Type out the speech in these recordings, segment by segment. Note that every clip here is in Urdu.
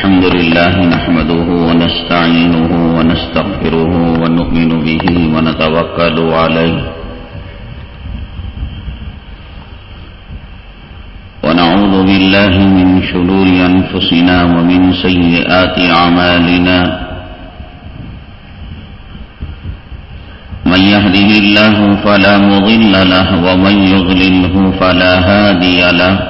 الحمد لله نحمده ونستعينه ونستغفره ونؤمن به ونتوكل عليه ونعوذ بالله من شرور أنفسنا ومن سيئات عمالنا من يهده الله فلا مضل له ومن يضلله فلا هادي له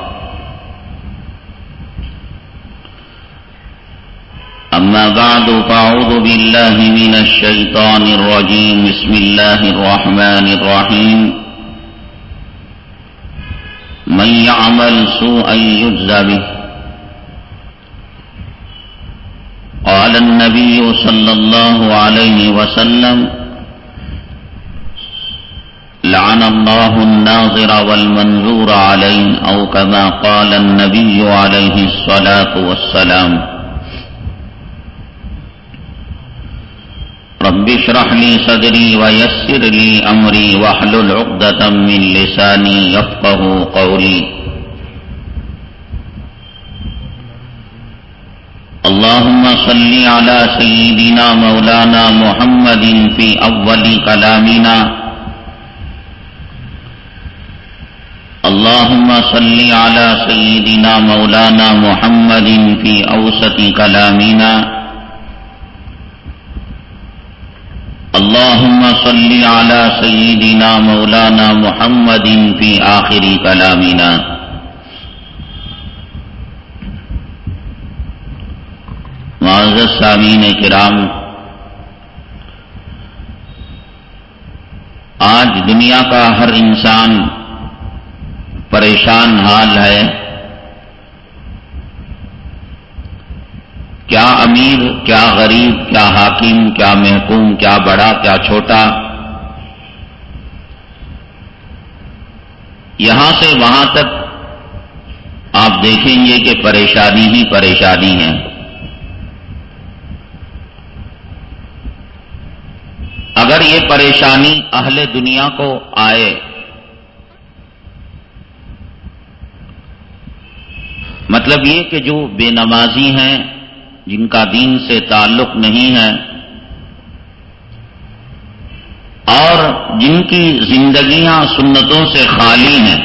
أما بعد فأعوذ بالله من الشيطان الرجيم. بسم الله الرحمن الرحيم. من يعمل سوءا يجزى به. قال النبي صلى الله عليه وسلم لعن الله الناظر والمنظور عليه أو كما قال النبي عليه الصلاة والسلام رب اشرح لي صدري ويسر لي أمري واحلل عقدة من لساني يفقه قولي. اللهم صل على سيدنا مولانا محمد في أول كلامنا. اللهم صل على سيدنا مولانا محمد في أوسط كلامنا. اللهم صل على سيدنا مولانا محمد في آخر كلامنا. معزز سامین کرام، آج دنیا کا ہر انسان پریشان حال ہے۔ کیا امیر، کیا غریب، کیا حاکم، کیا محکوم، کیا بڑا، کیا چھوٹا؟ یہاں سے وہاں تک آپ دیکھیں گے کہ پریشانی ہی پریشانی ہے۔ اگر یہ پریشانی اہل دنیا کو آئے مطلب یہ کہ جو بے نمازی ہیں جن کا دین سے تعلق نہیں ہے اور جن کی زندگیاں سنتوں سے خالی ہیں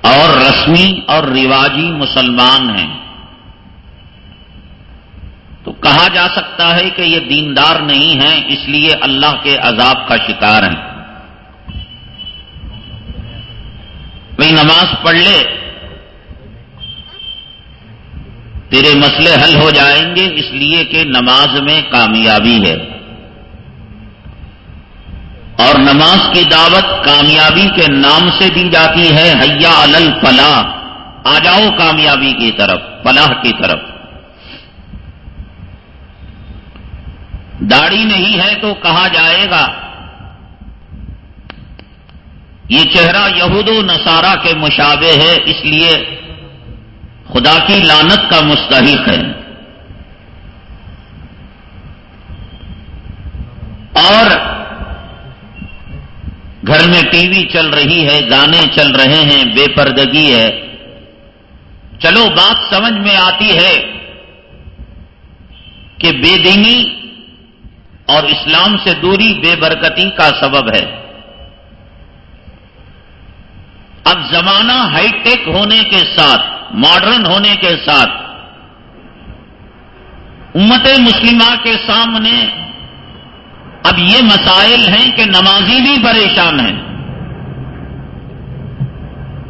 اور رسمی اور رواجی مسلمان ہیں تو کہا جا سکتا ہے کہ یہ دیندار نہیں ہیں، اس لیے اللہ کے عذاب کا شکار ہیں۔ بھائی نماز پڑھ لے تیرے مسئلے حل ہو جائیں گے، اس لیے کہ نماز میں کامیابی ہے۔ اور نماز کی دعوت کامیابی کے نام سے دی جاتی ہے، حیا الل فلاح آ جاؤ کامیابی کی طرف، فلاح کی طرف۔ داڑھی نہیں ہے تو کہا جائے گا۔ یہ چہرہ یہود و نصارہ کے مشابے ہے، اس لیے خدا کی لانت کا مستحق ہے۔ اور گھر میں ٹی وی چل رہی ہے، گانے چل رہے ہیں، بے پردگی ہے۔ چلو، بات سمجھ میں آتی ہے کہ بے دینی اور اسلام سے دوری بے برکتی کا سبب ہے۔ اب زمانہ ہائی ٹیک ہونے کے ساتھ ماڈرن ہونے کے ساتھ امت مسلمہ کے سامنے اب یہ مسائل ہیں کہ نمازی بھی پریشان ہیں،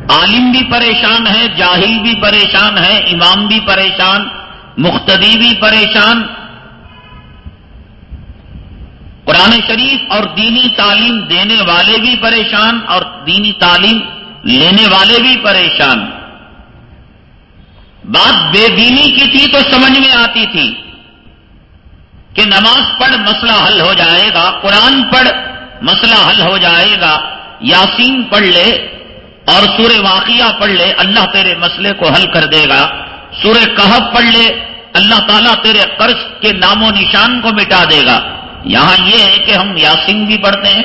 عالم بھی پریشان ہے جاہل بھی پریشان ہے امام بھی پریشان مختدی بھی پریشان۔ قرآن شریف اور دینی تعلیم دینے والے بھی پریشان اور دینی تعلیم لینے والے بھی پریشان۔ بات بے دینی کی تھی تو سمجھ میں آتی تھی کہ نماز پڑھ مسئلہ حل ہو جائے گا، قرآن پڑھ مسئلہ حل ہو جائے گا، یاسین پڑھ لے اور سورہ واقعہ پڑھ لے، اللہ تیرے مسئلے کو حل کر دے گا۔ سورہ کہب پڑھ لے، اللہ تعالیٰ تیرے قرض کے نام و نشان کو مٹا دے گا۔ یہاں یہ ہے کہ ہم یاسین بھی پڑھتے ہیں،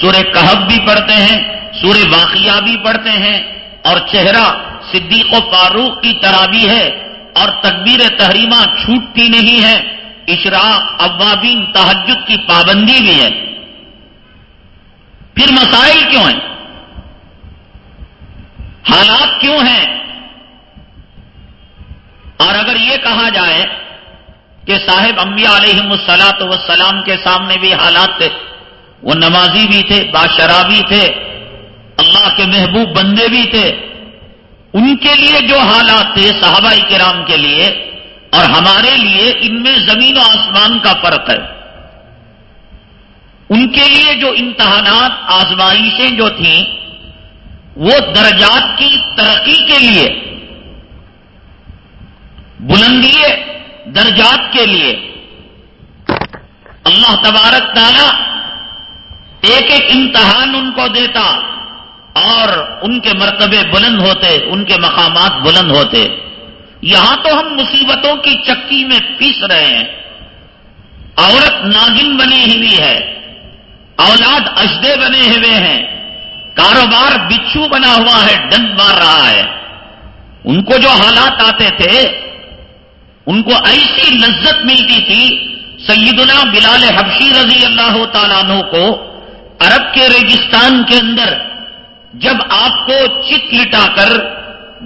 سورہ کہب بھی پڑھتے ہیں، سورہ واقعہ بھی پڑھتے ہیں اور چہرہ صدیق و فاروق کی طرح بھی ہے اور تکبیر تحریمہ چھوٹتی نہیں ہے اشراق اوابین تحجد کی پابندی بھی ہے۔ پھر مسائل کیوں ہیں؟ حالات کیوں ہیں؟ اور اگر یہ کہا جائے کہ صاحب انبیاء علیہ السلاط وسلام کے سامنے بھی حالات تھے، وہ نمازی بھی تھے، باشرابی تھے، اللہ کے محبوب بندے بھی تھے ان کے لیے جو حالات تھے صحابہ کرام کے لیے، اور ہمارے لیے ان میں زمین و آسمان کا فرق ہے۔ ان کے لیے جو امتحانات آزمائشیں جو تھیں، وہ درجات کی ترقی کے لیے، بلندی درجات کے لیے۔ اللہ تبارک تعالی ایک ایک امتحان ان کو دیتا۔ اور ان کے مرتبے بلند ہوتے، ان کے مقامات بلند ہوتے۔ یہاں تو ہم مصیبتوں کی چکی میں پیس رہے ہیں۔ عورت ناگن بنی ہوئی ہے، اولاد اشدے بنے ہوئے ہیں۔ کاروبار بچھو بنا ہوا ہے، ڈنڈ مار رہا ہے۔ ان کو جو حالات آتے تھے، ان کو ایسی لذت ملتی تھی، سیدنا بلال حبشی رضی اللہ تعالیٰ عنہ کو عرب کے ریگستان کے اندر جب آپ کو چک لٹا کر،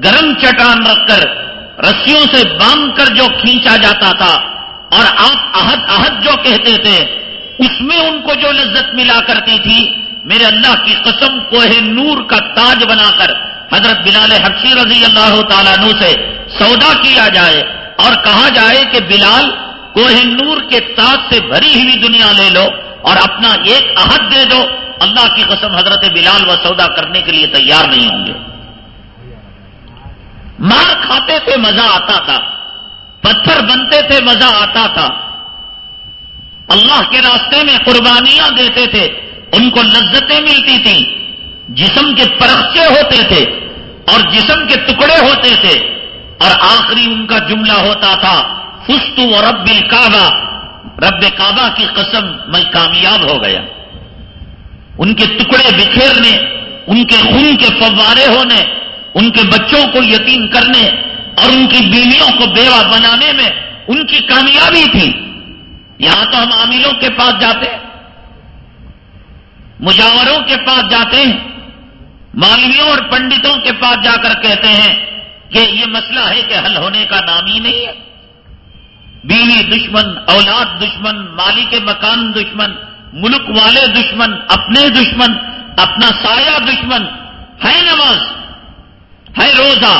گرم چٹان رکھ کر، رسیوں سے باندھ کر جو کھینچا جاتا تھا، اور آپ احد احد جو کہتے تھے، اس میں ان کو جو لذت ملا کرتی تھی، میرے اللہ کی قسم، کوہ نور کا تاج بنا کر، حضرت بلال حبشی رضی اللہ تعالیٰ عنہ سے سودا کیا جائے، اور کہا جائے کہ بلال، کوہ نور کے تاج سے بھری ہوئی دنیا لے لو۔ اور اپنا ایک عہد دے دو، اللہ کی قسم حضرت بلال و سودا کرنے کے لیے تیار نہیں ہوں گے۔ مار کھاتے تھے، مزہ آتا تھا۔ پتھر بنتے تھے، مزہ آتا تھا۔ اللہ کے راستے میں قربانیاں دیتے تھے، ان کو لذتیں ملتی تھیں۔ جسم کے پرخچے ہوتے تھے اور جسم کے ٹکڑے ہوتے تھے۔ اور آخری ان کا جملہ ہوتا تھا فستو اور رب کعبہ رب کعبہ کی قسم میں کامیاب ہو گیا۔ ان کے ٹکڑے بکھیرنے، ان کے خون کے فوارے ہونے، ان کے بچوں کو یتیم کرنے اور ان کی بیویوں کو بیوہ بنانے میں ان کی کامیابی تھی۔ یہاں تو ہم عاملوں کے پاس جاتے ہیں، مجاوروں کے پاس جاتے ہیں مالویوں اور پنڈتوں کے پاس جا کر کہتے ہیں کہ یہ مسئلہ ہے کہ حل ہونے کا نام ہی نہیں ہے۔ بیوی دشمن، اولاد دشمن مالی کے مکان دشمن، ملک والے دشمن، اپنے دشمن، اپنا سایہ دشمن، ہے نماز، ہے روزہ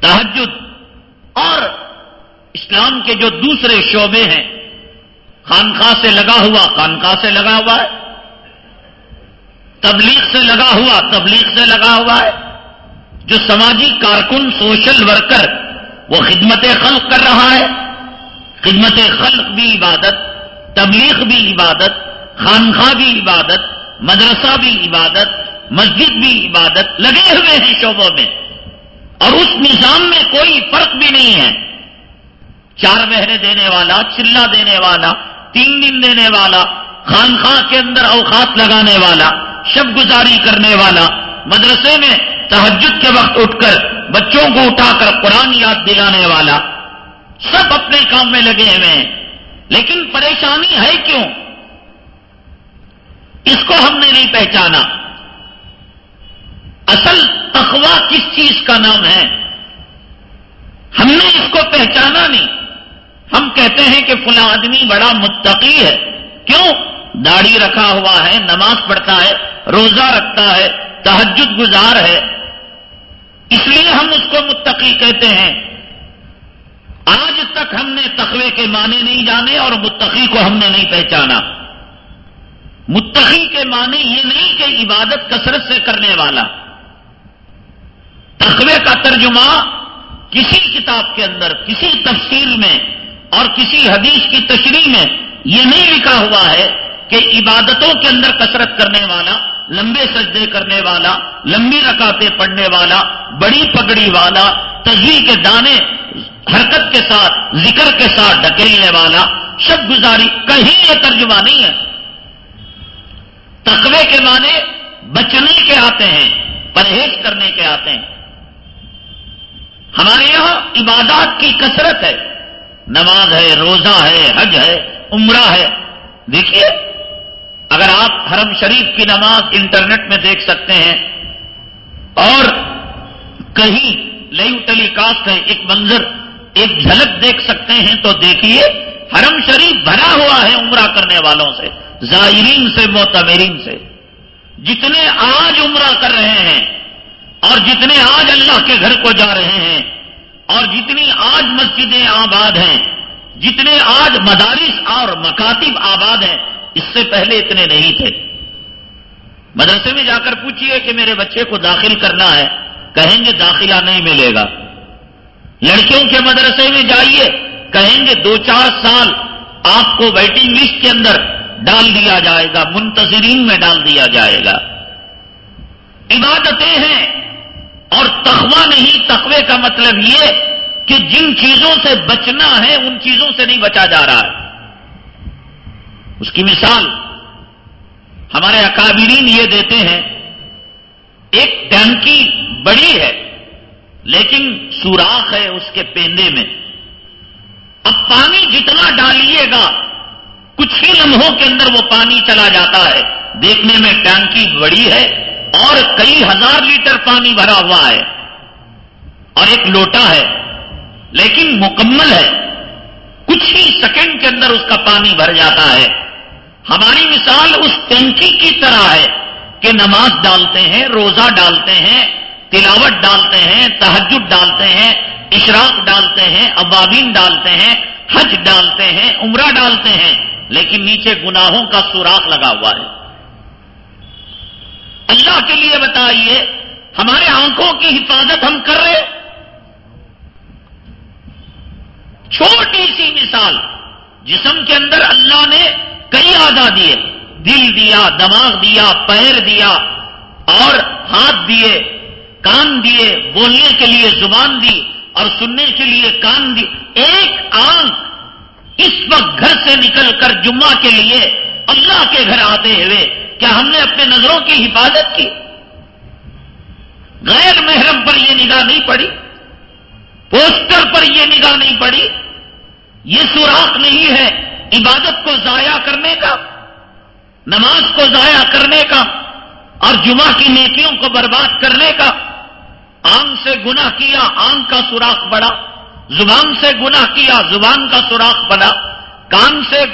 تحجد اور اسلام کے جو دوسرے شعبے ہیں، خانقاہ سے لگا ہوا، خانقاہ سے لگا ہوا ہے، تبلیغ سے لگا ہوا، تبلیغ سے لگا ہوا ہے، جو سماجی کارکن، سوشل ورکر، وہ خدمت خلق کر رہا ہے۔ خدمت خلق بھی عبادت، تبلیغ بھی عبادت خانخواہ بھی عبادت، مدرسہ بھی عبادت، مسجد بھی عبادت، لگے ہوئے ہیں شعبوں میں۔ اور اس نظام میں کوئی فرق بھی نہیں ہے۔ چار مہرے دینے والا، چلا دینے والا، تین دن دینے والا خانخواہ کے اندر اوقات لگانے والا، شب گزاری کرنے والا، مدرسے میں تحجد کے وقت اٹھ کر بچوں کو اٹھا کر قرآن یاد دلانے والا سب اپنے کام میں لگے ہوئے ہیں۔ لیکن پریشانی ہے کیوں؟ اس کو ہم نے نہیں پہچانا۔ اصل تخوا کس چیز کا نام ہے؟ ہم نے اس کو پہچانا نہیں۔ ہم کہتے ہیں کہ فلاں آدمی بڑا متقی ہے۔ کیوں؟ داڑھی رکھا ہوا ہے، نماز پڑھتا ہے، روزہ رکھتا ہے تحجد گزار ہے۔ اس لیے ہم اس کو متقی کہتے ہیں۔ آج تک ہم نے تقوی کے معنی نہیں جانے اور متقی کو ہم نے نہیں پہچانا۔ متقی کے معنی یہ نہیں کہ عبادت کثرت سے کرنے والا۔ تقوی کا ترجمہ کسی کتاب کے اندر، کسی تفسیر میں اور کسی حدیث کی تشریح میں یہ نہیں لکھا ہوا ہے کہ عبادتوں کے اندر کثرت کرنے والا، لمبے سجدے کرنے والا، لمبی رکاتے پڑھنے والا، بڑی پگڑی والا، تجویز کے دانے حرکت کے ساتھ، ذکر کے ساتھ ڈکیلنے والا شب گزاری کہیں یہ ترجمہ نہیں ہے۔ تقوی کے معنی بچنے کے آتے ہیں، پرہیز کرنے کے آتے ہیں۔ ہمارے یہاں عبادات کی کثرت ہے۔ نماز ہے، روزہ ہے، حج ہے، عمرہ ہے۔ دیکھیے، اگر آپ حرم شریف کی نماز انٹرنیٹ میں دیکھ سکتے ہیں اور کہیں لئی ٹیلی کاسٹ ہے، ایک منظر ایک جھلک دیکھ سکتے ہیں تو دیکھیے، حرم شریف بھرا ہوا ہے عمرہ کرنے والوں سے، زائرین سے معتمرین سے۔ جتنے آج عمرہ کر رہے ہیں اور جتنے آج اللہ کے گھر کو جا رہے ہیں اور جتنی آج مسجدیں آباد ہیں، جتنے آج مدارس اور مکاتب آباد ہیں، اس سے پہلے اتنے نہیں تھے۔ مدرسے میں جا کر پوچھئے کہ میرے بچے کو داخل کرنا ہے، کہیں گے داخلہ نہیں ملے گا۔ لڑکیوں کے مدرسے میں جائیے، کہیں گے دو چار سال آپ کو ویٹنگ لسٹ کے اندر ڈال دیا جائے گا، منتظرین میں ڈال دیا جائے گا۔ عبادتیں ہیں اور تخوہ نہیں تخوے کا مطلب یہ کہ جن چیزوں سے بچنا ہے، ان چیزوں سے نہیں بچا جا رہا ہے۔ اس کی مثال ہمارے اکابرین یہ دیتے ہیں، ایک ٹینکی بڑی ہے۔ لیکن سوراخ ہے اس کے پیندے میں۔ اب پانی جتنا ڈالیے گا، کچھ ہی لمحوں کے اندر وہ پانی چلا جاتا ہے۔ دیکھنے میں ٹینکی بڑی ہے اور کئی ہزار لیٹر پانی بھرا ہوا ہے اور ایک لوٹا ہے، لیکن مکمل ہے۔ کچھ ہی سیکنڈ کے اندر اس کا پانی بھر جاتا ہے۔ ہماری مثال اس ٹینکی کی طرح ہے کہ نماز ڈالتے ہیں، روزہ ڈالتے ہیں تلاوت ڈالتے ہیں تحجد ڈالتے ہیں، اشراق ڈالتے ہیں، ابابین ڈالتے ہیں، حج ڈالتے ہیں، عمرہ ڈالتے ہیں، لیکن نیچے گناہوں کا سوراخ لگا ہوا ہے۔ اللہ کے لیے بتائیے، ہمارے آنکھوں کی حفاظت ہم کر رہے چھوٹی سی مثال، جسم کے اندر اللہ نے کئی آدھا دیے، دل دیا، دماغ دیا، پیر دیا، اور ہاتھ دیے۔ کان دیے، بولنے کے لیے زبان دی اور سننے کے لیے کان دی۔ ایک آنکھ اس وقت گھر سے نکل کر جمعہ کے لیے اللہ کے گھر آتے ہوئے کیا ہم نے اپنے نظروں کی حفاظت کی؟ غیر محرم پر یہ نگاہ نہیں پڑی؟ پوسٹر پر یہ نگاہ نہیں پڑی؟ یہ سوراخ نہیں ہے عبادت کو ضائع کرنے کا، نماز کو ضائع کرنے کا اور جمعہ کی نیکیوں کو برباد کرنے کا۔ آنکھ سے گناہ کیا آنکھ کا سوراخ بڑا، زبان سے گناہ کیا، زبان کا سوراخ بڑا، کان سے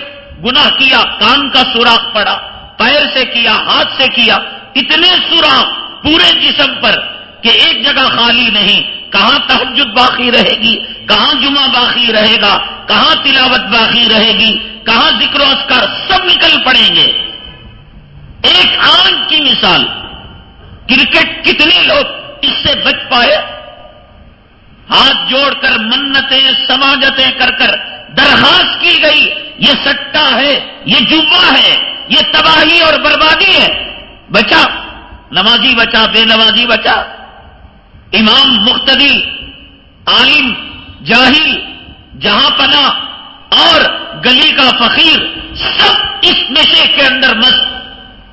گناہ کیا، کان کا سوراخ پڑا پیر سے کیا، ہاتھ سے کیا، اتنے سوراخ پورے جسم پر کہ ایک جگہ خالی نہیں، کہاں تحجد باقی رہے گی، کہاں جمعہ باقی رہے گا، کہاں تلاوت باقی رہے گی، کہاں ذکر و اسکار سب نکل پڑیں گے۔ ایک آنکھ کی مثال، کرکٹ کتنے لوگ اس سے بچ پائے۔ ہاتھ جوڑ کر منتیں، سماجتیں کر کر درخواست کی گئی، یہ سٹا ہے، یہ جبا ہے، یہ تباہی اور بربادی ہے۔ بچا، نمازی بچا، بے نمازی بچا۔ امام مختدی عالم، جاہل، جہاں پنا اور گلی کا فقیر، سب اس نشے کے اندر مست۔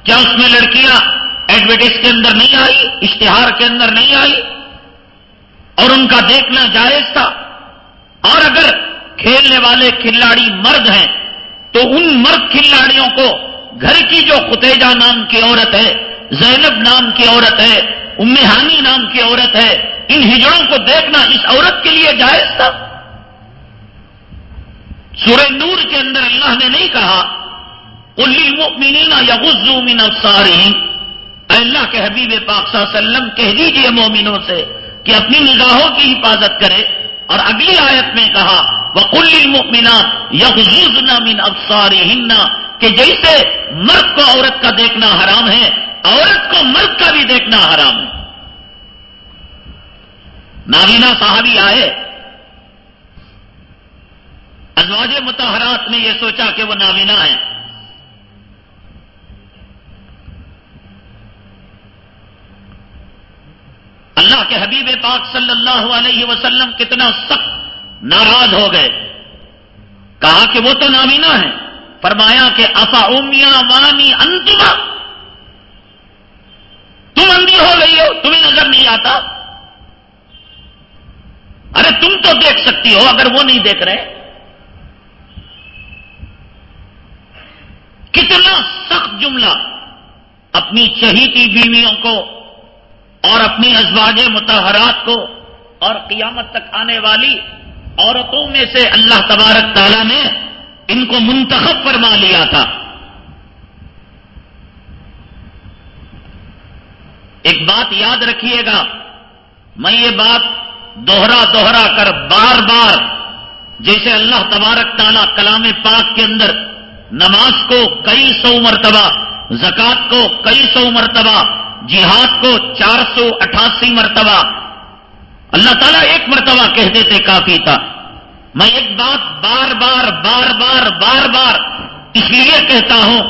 کیا اس میں لڑکیاں ایڈورٹائز کے اندر نہیں آئی، اشتہار کے اندر نہیں آئی، اور ان کا دیکھنا جائز تھا۔ اور اگر کھیلنے والے کھلاڑی مرد ہیں، تو ان مرد کھلاڑیوں کو گھر کی جو خطیجہ نام کی عورت ہے، زینب نام کی عورت ہے امہانی نام کی عورت ہے، ان ہجڑوں کو دیکھنا اس عورت کے لیے جائز تھا۔ سورہ نور کے اندر اللہ نے نہیں کہا یا غزو من افسارین اللہ کے حبیب پاک صلی اللہ علیہ وسلم کہہ دیجیے مومنوں سے کہ اپنی نگاہوں کی حفاظت کرے اور اگلی آیت میں کہا وہ کل المینات من افساری کہ جیسے مرد کو عورت کا دیکھنا حرام ہے، عورت کو مرد کا بھی دیکھنا حرام ہے۔ نابینا صاحبی آئے۔ ازواج متحرات نے یہ سوچا کہ وہ نابینا ہیں۔ اللہ کے حبیب پاک صلی اللہ علیہ وسلم کتنا سخت ناراض ہو گئے۔ کہا کہ وہ تو نابینا ہے فرمایا کہ افا اومیا وانی انتما۔ تم اندھی ہو گئی ہو، تمہیں نظر نہیں آتا۔ ارے تم تو دیکھ سکتی ہو، اگر وہ نہیں دیکھ رہے۔ کتنا سخت جملہ۔ اپنی چہیتی بیویوں کو اور اپنی ازواج متحرات کو اور قیامت تک آنے والی عورتوں میں سے اللہ تبارک تعالیٰ نے ان کو منتخب فرما لیا تھا۔ ایک بات یاد رکھیے گا، میں یہ بات دوہرا دوہرا کر بار بار، جیسے اللہ تبارک تعالیٰ کلام پاک کے اندر نماز کو کئی سو مرتبہ زکات کو کئی سو مرتبہ جہاد کو چار سو اٹھاسی مرتبہ اللہ تعالیٰ ایک مرتبہ کہہ دیتے کافی تھا۔ میں ایک بات بار بار بار بار بار بار اس لیے کہتا ہوں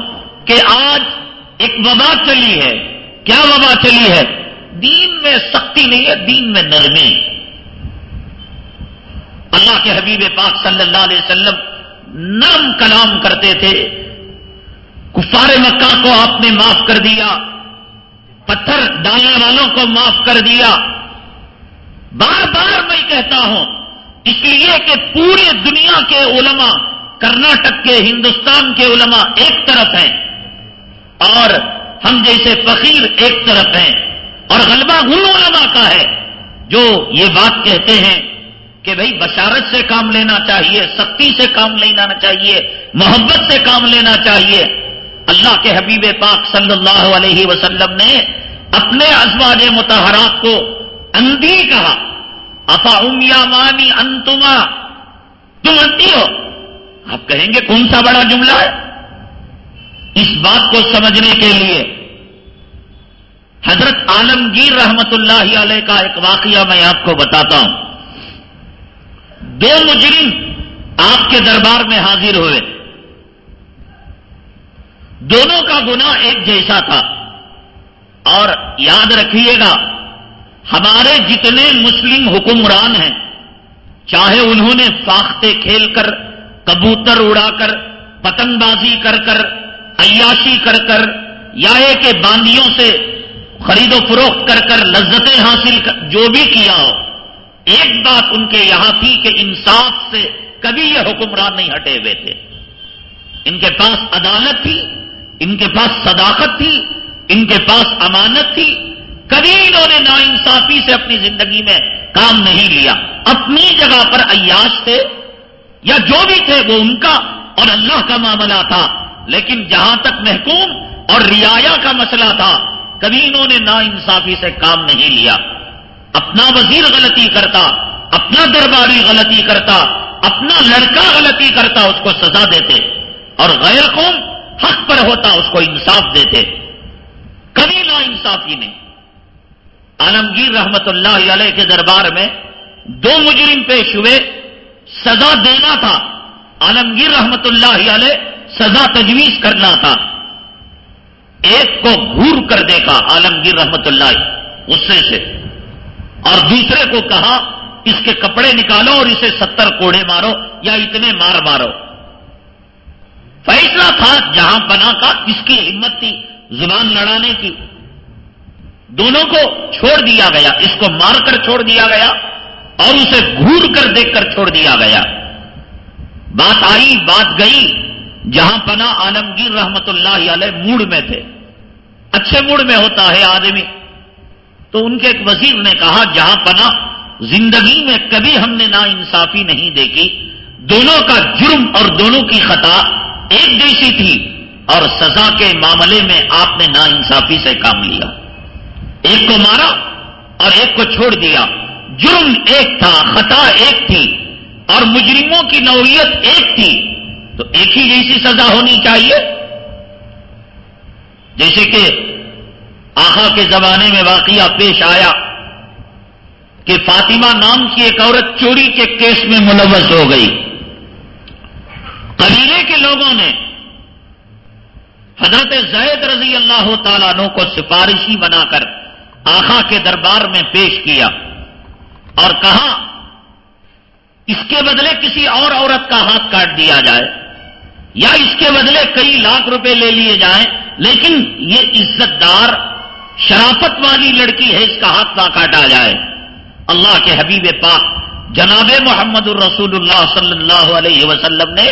کہ آج ایک وبا چلی ہے۔ کیا وبا چلی ہے؟ دین میں سختی نہیں ہے، دین میں نرمی۔ اللہ کے حبیب پاک صلی اللہ علیہ وسلم نرم کلام کرتے تھے۔ کفار مکہ کو آپ نے معاف کر دیا۔ پتھر ڈالنے والوں کو معاف کر دیا۔ بار بار میں کہتا ہوں، اس لیے کہ پورے دنیا کے علماء، کرناٹک کے، ہندوستان کے علماء ایک طرف ہیں۔ اور ہم جیسے فقیر ایک طرف ہیں۔ اور غلبہ ان علماء کا ہے، جو یہ بات کہتے ہیں کہ بھائی بشارت سے کام لینا چاہیے، سختی سے کام لینا چاہیے، محبت سے کام لینا چاہیے۔ اللہ کے حبیب پاک صلی اللہ علیہ وسلم نے اپنے ازواج متحرات کو اندھی کہا افا امیا مانی انتما؟ تم انتی ہو۔ آپ کہیں گے، کون سا بڑا جملہ ہے؟ اس بات کو سمجھنے کے لیے حضرت عالمگیر رحمت اللہ علیہ کا ایک واقعہ میں آپ کو بتاتا ہوں۔ دو مجرم آپ کے دربار میں حاضر ہوئے۔ دونوں کا گنا ایک جیسا تھا۔ اور یاد رکھیے گا، ہمارے جتنے مسلم حکمران ہیں، چاہے انہوں نے فاختے کھیل کر، کبوتر اڑا کر پتنگ بازی کر کر، عیاشی کر کر یا کہ باندیوں سے خرید و فروخت کر کر لذتیں حاصل کر، جو بھی کیا ہو، ایک بات ان کے یہاں تھی کہ انصاف سے کبھی یہ حکمران نہیں ہٹے ہوئے تھے۔ ان کے پاس عدالت تھی ان کے پاس صداقت تھی، ان کے پاس امانت تھی۔ کبھی انہوں نے نا انصافی سے اپنی زندگی میں کام نہیں لیا۔ اپنی جگہ پر عیاش تھے یا جو بھی تھے وہ ان کا اور اللہ کا معاملہ تھا۔ لیکن جہاں تک محکوم اور رعایا کا مسئلہ تھا، کبھی انہوں نے نا انصافی سے کام نہیں لیا۔ اپنا وزیر غلطی کرتا، اپنا درباری غلطی کرتا، اپنا لڑکا غلطی کرتا، اس کو سزا دیتے۔ اور غیر قوم حق پر ہوتا اس کو انصاف دیتے کبھی نا انصافی نہیں عالمگیر رحمت اللہ علیہ کے دربار میں دو مجرم پیش ہوئے، سزا دینا تھا۔ عالمگیر رحمت اللہ علیہ سزا تجویز کرنا تھا۔ ایک کو گور کر دیکھا عالمگیر رحمت اللہ، غصے سے۔ اور دوسرے کو کہا، اس کے کپڑے نکالو اور اسے ستر کوڑے مارو یا اتنے مار مارو۔ فیصلہ تھا جہاں بنا کا کس کی ہمت تھی، زبان لڑانے کی۔ دونوں کو چھوڑ دیا گیا۔ اس کو مار کر چھوڑ دیا گیا اور اسے گور کر دیکھ کر چھوڑ دیا گیا۔ بات آئی، بات گئی۔ جہاں پنا عالمگیر رحمت اللہ علیہ موڈ میں تھے۔ اچھے موڈ میں ہوتا ہے آدمی۔ تو ان کے ایک وزیر نے کہا، جہاں پنا زندگی میں کبھی ہم نے نا انصافی نہیں دیکھی۔ دونوں کا جرم اور دونوں کی خطا ایک جیسی تھی اور سزا کے معاملے میں آپ نے نا انصافی سے کام لیا۔ ایک کو مارا اور ایک کو چھوڑ دیا۔ جرم ایک تھا، خطا ایک تھی اور مجرموں کی نوعیت ایک تھی۔ تو ایک ہی جیسی سزا ہونی چاہیے؟ جیسے کہ آخا کے زمانے میں واقعہ پیش آیا کہ فاطمہ نام کی ایک عورت چوری کے کیس میں ملوث ہو گئی۔ قبیلے کے لوگوں نے حضرت زید رضی اللہ تعالیٰ عنہ کو سفارشی بنا کر آخا کے دربار میں پیش کیا اور کہا، اس کے بدلے کسی اور عورت کا ہاتھ کاٹ دیا جائے یا اس کے بدلے کئی لاکھ روپے لے لیے جائیں، لیکن یہ عزت دار شرافت والی لڑکی ہے، اس کا ہاتھ نہ کاٹا جائے۔ اللہ کے حبیب پاک جناب محمد الرسول اللہ صلی اللہ علیہ وسلم نے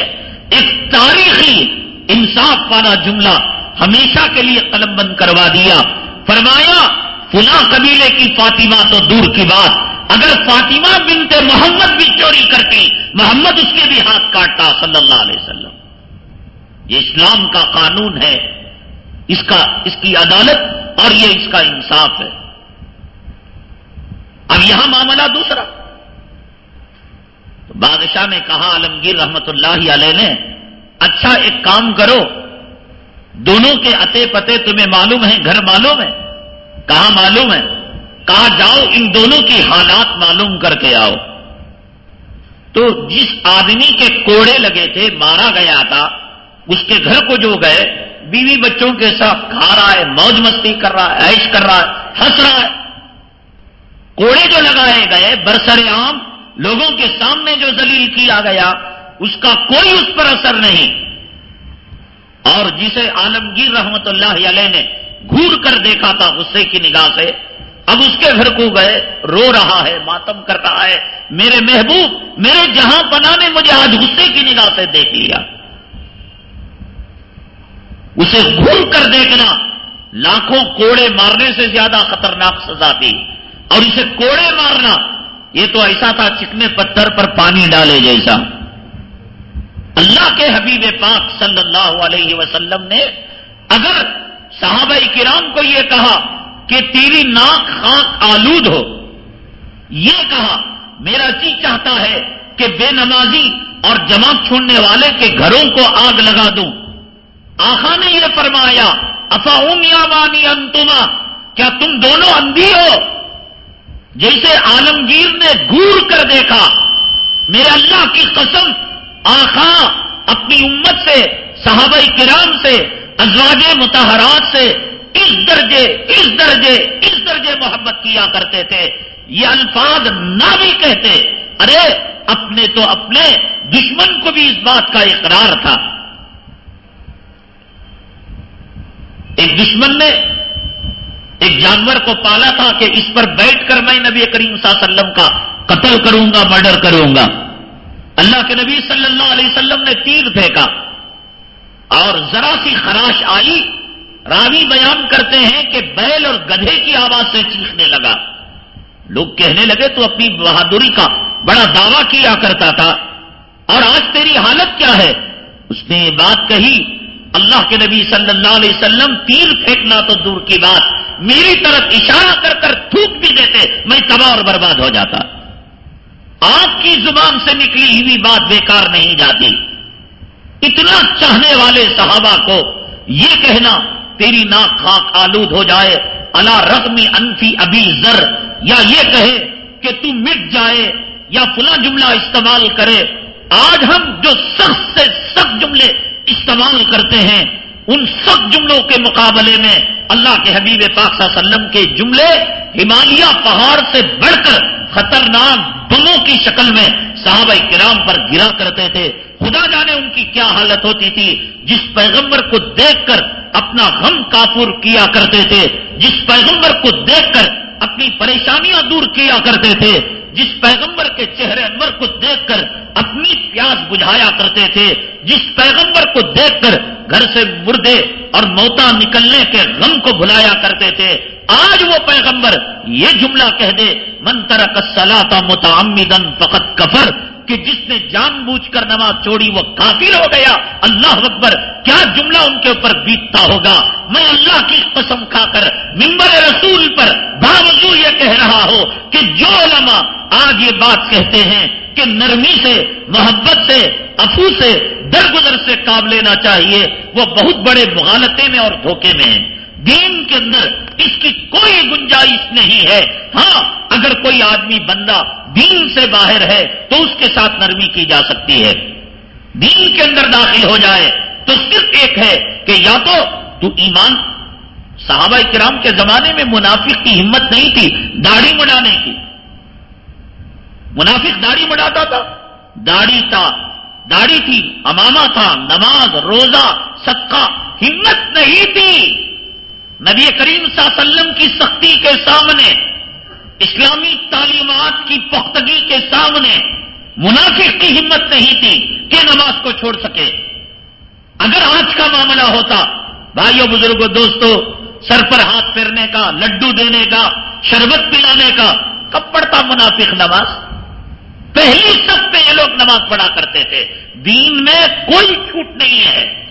ایک تاریخی انصاف والا جملہ ہمیشہ کے لیے قلم بند کروا دیا۔ فرمایا، فلاں قبیلے کی فاطمہ تو دور کی بات۔ اگر فاطمہ بنت محمد بھی چوری کرتی محمد اس کے بھی ہاتھ کاٹتا، صلی اللہ علیہ وسلم۔ یہ اسلام کا قانون ہے۔ اس کا، اس کی عدالت اور یہ اس کا انصاف ہے۔ اب یہاں معاملہ دوسرا۔ بادشاہ نے کہا عالمگیر رحمت اللہ علیہ نے اچھا ایک کام کرو۔ دونوں کے اتے پتے تمہیں معلوم ہے گھر معلوم ہے کہاں معلوم ہے کہا جاؤ، ان دونوں کی حالات معلوم کر کے آؤ۔ تو جس آدمی کے کوڑے لگے تھے، مارا گیا تھا، اس کے گھر کو جو گئے، بیوی بچوں کے ساتھ کھا رہا ہے، موج مستی کر رہا ہے، عیش کر رہا ہے، ہنس رہا ہے۔ کوڑے جو لگائے گئے، برسر عام لوگوں کے سامنے جو ذلیل کیا گیا، اس کا کوئی اس پر اثر نہیں۔ اور جسے عالمگیر رحمت اللہ علیہ نے گور کر دیکھا تھا غصے کی نگاہ سے، اب اس کے گھر کو گئے، رو رہا ہے، ماتم کر رہا ہے۔ میرے محبوب، میرے جہاں پنا نے مجھے آج غصے کی نگاہ سے دیکھ لیا۔ اسے گھور کر دیکھنا لاکھوں کوڑے مارنے سے زیادہ خطرناک سزا تھی۔ اور اسے کوڑے مارنا یہ تو ایسا تھا چکنے پتھر پر پانی ڈالے جیسا۔ اللہ کے حبیب پاک صلی اللہ علیہ وسلم نے اگر صحابہ کرام کو یہ کہا کہ تیری ناک خاک آلود ہو، یہ کہا، میرا جی چاہتا ہے کہ بے نمازی اور جماعت چھوڑنے والے کے گھروں کو آگ لگا دوں۔ آخا نے یہ فرمایا افاؤں یا وانی انتما، کیا تم دونوں اندھی ہو؟ جیسے عالمگیر نے گور کر دیکھا، میرے اللہ کی قسم آخا اپنی امت سے، صحابہ کرام سے، ازواج متحرات سے اس درجے اس درجے اس درجے محبت کیا کرتے تھے۔ یہ الفاظ نہ بھی کہتے۔ ارے، اپنے تو اپنے، دشمن کو بھی اس بات کا اقرار تھا۔ ایک دشمن نے ایک جانور کو پالا تھا کہ اس پر بیٹھ کر میں نبی کریم صلی اللہ علیہ وسلم کا قتل کروں گا، مرڈر کروں گا۔ اللہ کے نبی صلی اللہ علیہ وسلم نے تیر پھینکا۔ اور ذرا سی خراش آئی۔ راوی بیان کرتے ہیں کہ بیل اور گدھے کی آواز سے چیخنے لگا۔ لوگ کہنے لگے، تو اپنی بہادری کا بڑا دعویٰ کیا کرتا تھا۔ اور آج تیری حالت کیا ہے؟ اس نے یہ بات کہی اللہ کے نبی صلی اللہ علیہ وسلم تیر پھینکنا تو دور کی بات، میری طرف اشارہ کر کر تھوک بھی دیتے، میں تباہ اور برباد ہو جاتا۔ آپ کی زبان سے نکلی ہوئی بات بیکار نہیں جاتی۔ اتنا چاہنے والے صحابہ کو یہ کہنا، تیری ناک خاک آلود ہو جائے اللہ رغمی انفی ابھی زر یا یہ کہے کہ تو مٹ جائے، یا فلاں جملہ استعمال کرے۔ آج ہم جو سخت سے سخت جملے استعمال کرتے ہیں ان سب جملوں کے مقابلے میں اللہ کے حبیب پاک صلی اللہ علیہ وسلم کے جملے ہمالیہ پہاڑ سے بڑھ کر خطرناک بموں کی شکل میں صحابہ کرام پر گرا کرتے تھے۔ خدا جانے ان کی کیا حالت ہوتی تھی۔ جس پیغمبر کو دیکھ کر اپنا غم کافور کیا کرتے تھے، جس پیغمبر کو دیکھ کر اپنی پریشانیاں دور کیا کرتے تھے جس پیغمبر کے چہرے انور کو دیکھ کر اپنی پیاس بجھایا کرتے تھے، جس پیغمبر کو دیکھ کر گھر سے مردے اور موتا نکلنے کے غم کو بھلایا کرتے تھے، آج وہ پیغمبر یہ جملہ کہہ دے منتر کسلا کا متعمدن فقط کفر کہ جس نے جان بوجھ کر نماز چھوڑی، وہ کافر ہو گیا۔ اللہ اکبر، کیا جملہ ان کے اوپر بیتتا ہوگا؟ میں اللہ کی قسم کھا کر ممبر رسول پر باوجود یہ کہہ رہا ہو کہ جو علماء آج یہ بات کہتے ہیں کہ نرمی سے، محبت سے افو سے، درگزر سے کام لینا چاہیے، وہ بہت بڑے مغالطے میں اور دھوکے میں ہیں۔ دین کے اندر اس کی کوئی گنجائش نہیں ہے۔ ہاں اگر کوئی آدمی بندہ دین سے باہر ہے تو اس کے ساتھ نرمی کی جا سکتی ہے۔ دین کے اندر داخل ہو جائے تو صرف ایک ہے کہ یا تو تو ایمان، صحابہ کرام کے زمانے میں منافق کی ہمت نہیں تھی، داڑھی مڑانے کی۔ منافق داڑھی مڑاتا تھا، داڑھی تھا، داڑھی تھی اماما تھا، نماز، روزہ سکا ہمت نہیں تھی۔ نبی کریم صلی اللہ علیہ وسلم کی سختی کے سامنے اسلامی تعلیمات کی پختگی کے سامنے منافق کی ہمت نہیں تھی کہ نماز کو چھوڑ سکے۔ اگر آج کا معاملہ ہوتا بھائیوں بزرگوں دوستوں سر پر ہاتھ پھیرنے کا، لڈو دینے کا، شربت پلانے کا، کب پڑتا منافق نماز؟ پہلی سب پہ یہ لوگ نماز پڑھا کرتے تھے۔ دین میں کوئی چھوٹ نہیں ہے۔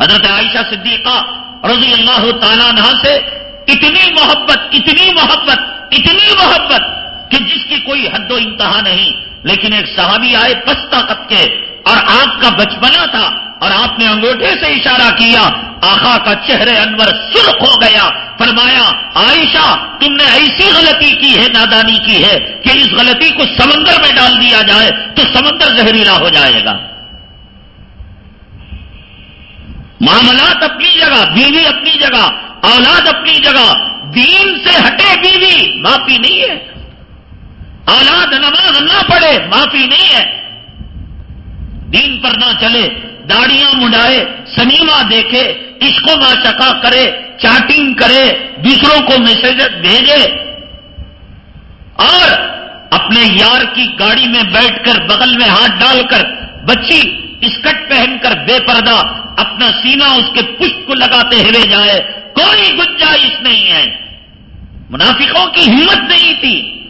حضرت عائشہ صدیقہ رضی اللہ تعالیٰ عنہ سے اتنی محبت اتنی محبت اتنی محبت کہ جس کی کوئی حد و انتہا نہیں۔ لیکن ایک صحابی آئے پستا کپ کے اور آپ کا بچپنا تھا اور آپ نے انگوٹھے سے اشارہ کیا۔ آخا کا چہرے انور سرخ ہو گیا۔ فرمایا، عائشہ، تم نے ایسی غلطی کی ہے، نادانی کی ہے کہ اس غلطی کو سمندر میں ڈال دیا جائے تو سمندر زہریلا ہو جائے گا۔ معاملات اپنی جگہ، بیوی اپنی جگہ۔ اولاد اپنی جگہ دین سے ہٹے بیوی معافی نہیں ہے۔ اولاد نماز نہ پڑے معافی نہیں ہے۔ دین پر نہ چلے، داڑیاں مڈائے سنیما دیکھے اس کو ماشکا کرے چاٹنگ کرے، دوسروں کو میسج بھیجے۔ اور اپنے یار کی گاڑی میں بیٹھ کر بغل میں ہاتھ ڈال کر بچی اسکٹ پہن کر بے پردہ اپنا سینہ اس کے پشت کو لگاتے ہوئے جائے۔ کوئی گنجائش نہیں ہے۔ منافقوں کی ہمت نہیں تھی۔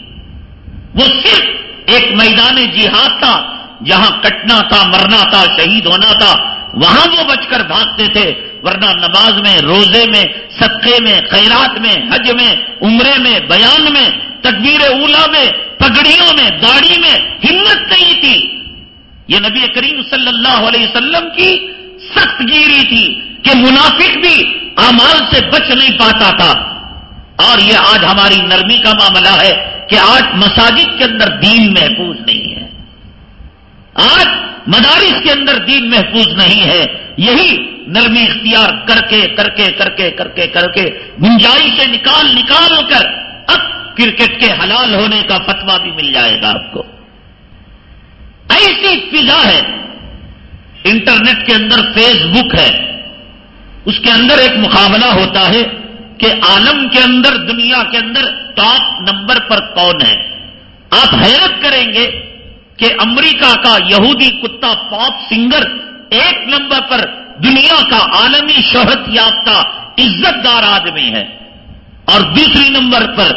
وہ صرف ایک میدان جہاد تھا، جہاں کٹنا تھا، مرنا تھا، شہید ہونا تھا۔ وہاں وہ بچ کر بھاگتے تھے، ورنہ نماز میں، روزے میں، صدقے میں، خیرات میں، حج میں، عمرے میں، بیان میں تکبیر اولا میں، پگڑیوں میں، داڑھی میں ہمت نہیں تھی۔ یہ نبی کریم صلی اللہ علیہ وسلم کی سخت گیری تھی۔ کہ منافق بھی امال سے بچ نہیں پاتا تھا۔ اور یہ آج ہماری نرمی کا معاملہ ہے کہ آج مساجد کے اندر دین محفوظ نہیں ہے۔ آج مدارس کے اندر دین محفوظ نہیں ہے۔ یہی نرمی اختیار کر کے کر کے کر کے کر کے کر کے گنجائش سے نکال نکال کر اب کرکٹ کے حلال ہونے کا فتوا بھی مل جائے گا آپ کو۔ ایسی فضا ہے۔ انٹرنیٹ کے اندر فیس بک ہے۔ اس کے اندر ایک مقابلہ ہوتا ہے کہ عالم کے اندر، دنیا کے اندر ٹاپ نمبر پر کون ہے۔ آپ حیرت کریں گے کہ امریکہ کا یہودی کتا پاپ سنگر ایک نمبر پر دنیا کا عالمی شہرت یافتہ عزت دار آدمی ہے۔ اور دوسری نمبر پر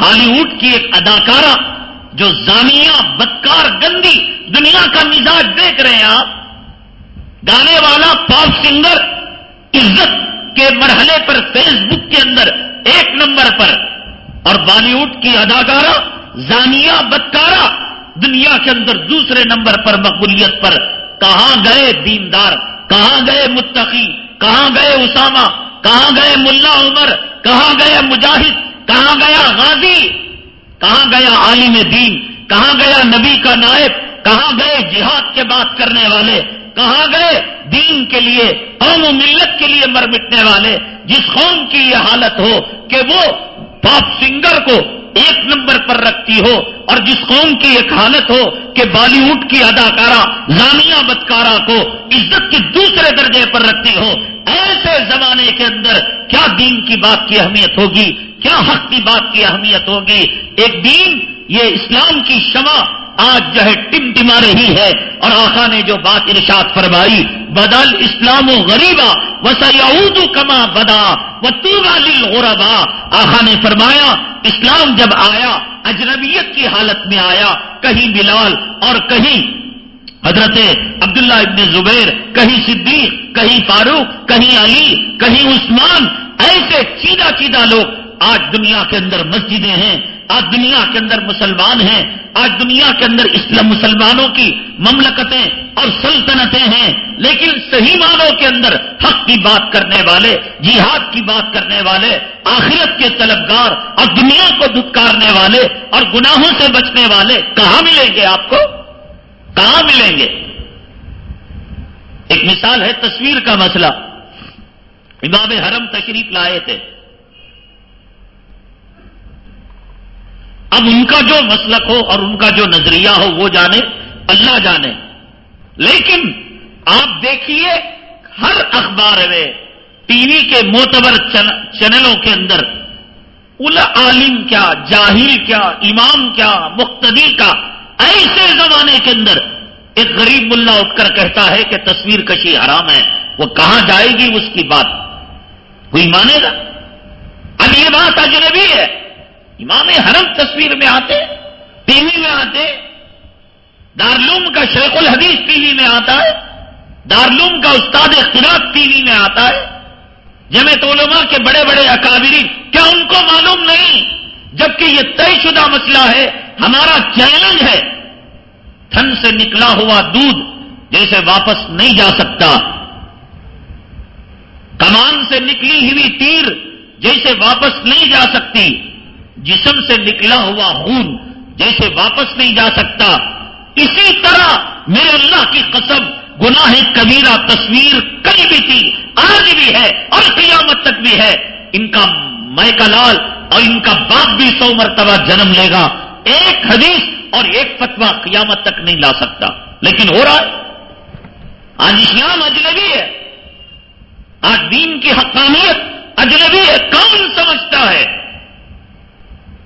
ہالی ووڈ کی ایک اداکارہ جو زانیہ، بدکار، گندی دنیا کا مزاج دیکھ رہے ہیں آپ، گانے والا پاپ سنگر عزت کے مرحلے پر فیس بک کے اندر ایک نمبر پر اور بالی ووڈ کی اداکارہ، زانیہ بدکارہ دنیا کے اندر دوسرے نمبر پر مقبولیت پر کہاں گئے دیندار، کہاں گئے متقی، کہاں گئے اسامہ، کہاں گئے ملا عمر، کہاں گئے مجاہد، کہاں گیا غازی، کہاں گیا عالم دین، کہاں گیا نبی کا نائب، کہاں گئے جہاد کے بات کرنے والے کہاں گئے دین کے لیے، قوم و ملت کے لیے مر مٹنے والے۔ جس قوم کی یہ حالت ہو کہ وہ پاپ سنگر کو ایک نمبر پر رکھتی ہو، اور جس قوم کی ایک حالت ہو کہ بالی ووڈ کی اداکارہ زانیہ بدکارہ کو عزت کے دوسرے درجے پر رکھتی ہو، ایسے زمانے کے اندر کیا دین کی بات کی اہمیت ہوگی؟ کیا حق کی بات کی اہمیت ہوگی؟ ایک دین یہ اسلام کی شمع آج جو ہے ٹم ٹما رہی ہے اور آخا نے جو بات ارشاد فرمائی، بدل اسلام و غریبا وسعود کما بدا و تو غربا آخا نے فرمایا، اسلام جب آیا، اجنبیت کی حالت میں آیا، کہیں بلال اور کہیں حضرت عبداللہ ابن زبیر، کہیں صدیق، کہیں فاروق، کہیں علی، کہیں عثمان، ایسے چیدہ چیدہ لوگ آج دنیا کے اندر مسجدیں ہیں آج دنیا کے اندر مسلمان ہیں، آج دنیا کے اندر اسلام مسلمانوں کی مملکتیں اور سلطنتیں ہیں، لیکن صحیح معنوں کے اندر حق کی بات کرنے والے، جہاد کی بات کرنے والے، آخرت کے طلبگار اور دنیا کو دھتکارنے والے اور گناہوں سے بچنے والے کہاں ملیں گے آپ کو؟ کہاں ملیں گے؟ ایک مثال ہے، تصویر کا مسئلہ۔ امام حرم تشریف لائے تھے۔ اب ان کا جو مسلک ہو اور ان کا جو نظریہ ہو وہ جانے، اللہ جانے۔ لیکن آپ دیکھیے ہر اخبار میں ٹی وی کے موتبر چینلوں کے اندر عالم کیا، جاہل کیا، امام کیا، مقتدی کا، ایسے زمانے کے اندر ایک غریب ملا اٹھ کر کہتا ہے کہ تصویر کشی حرام ہے، وہ کہاں جائے گی اس کی بات؟ کوئی مانے گا؟ اب یہ بات اجنبی ہے۔ امام حرم تصویر میں آتے، ٹی وی میں آتے دارلوم کا شیخ الحدیث ٹی وی میں آتا ہے دارلوم کا استاد اختلاف ٹی وی میں آتا ہے، جمع علماء کے بڑے بڑے اکابری کیا ان کو معلوم نہیں؟ جبکہ یہ طے شدہ مسئلہ ہے، ہمارا چیلنج ہے۔ تھن سے نکلا ہوا دودھ جیسے واپس نہیں جا سکتا۔ کمان سے نکلی ہوئی تیر جیسے واپس نہیں جا سکتی۔ جسم سے نکلا ہوا خون جیسے واپس نہیں جا سکتا۔ اسی طرح میرے اللہ کی قسم، گناہ کبیرہ تصویر کئی بھی تھی، آج بھی ہے اور قیامت تک بھی ہے۔ ان کا میں کا لال اور ان کا باپ بھی سو مرتبہ جنم لے گا۔ ایک حدیث اور ایک فتوا قیامت تک نہیں لا سکتا۔ لیکن ہو رہا ہے۔ آج اسلام اجنبی ہے۔ آج دین کی حقانیت اجنبی ہے۔ کون سمجھتا ہے؟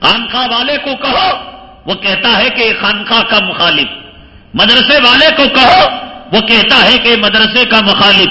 خانخواہ والے کو کہو، وہ کہتا ہے کہ خانخواہ کا مخالف۔ مدرسے والے کو کہو، وہ کہتا ہے کہ مدرسے کا مخالف۔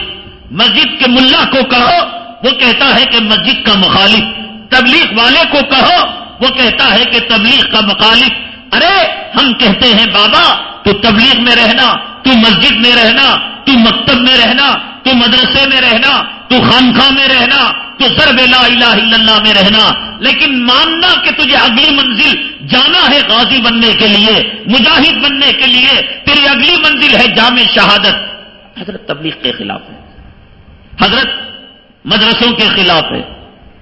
مسجد کے ملا کو کہو، وہ کہتا ہے کہ مسجد کا مخالف۔ تبلیغ والے کو کہو، وہ کہتا ہے کہ تبلیغ کا مخالف۔ ارے، ہم کہتے ہیں، بابا، تو تبلیغ میں رہنا، تو مسجد میں رہنا، تو مکتب میں رہنا، تو مدرسے میں رہنا، تو خانخواہ میں رہنا۔ تو ضرب لا الہ الا اللہ میں رہنا۔ لیکن ماننا کہ تجھے اگلی منزل جانا ہے غازی بننے کے لیے، مجاہد بننے کے لیے، تیری اگلی منزل ہے جامع شہادت۔ حضرت تبلیغ کے خلاف ہے۔ حضرت مدرسوں کے خلاف ہے۔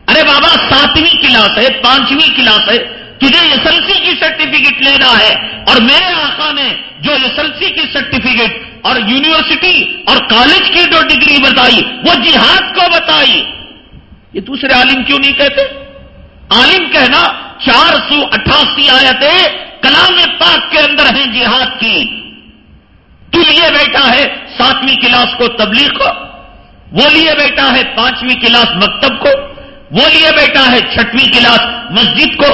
ارے بابا، ساتویں کلاس ہے، پانچویں کلاس ہے۔ تجھے ایس ایل سی کی سرٹیفکیٹ لینا ہے۔ اور میرے آقا نے جو ایس ایل سی کی سرٹیفکیٹ اور یونیورسٹی اور کالج کی جو ڈگری بتائی، وہ جہاد کو بتائی۔ یہ دوسرے عالم کیوں نہیں کہتے؟ عالم کہنا چار سو اٹھاسی آیتیں کلام پاک کے اندر ہیں جہاد کی۔ تو لیے بیٹھا ہے ساتویں کلاس کو تبلیغ کو، وہ لیے بیٹھا ہے پانچویں کلاس مکتب کو، وہ لیے بیٹھا ہے چھٹویں کلاس مسجد کو،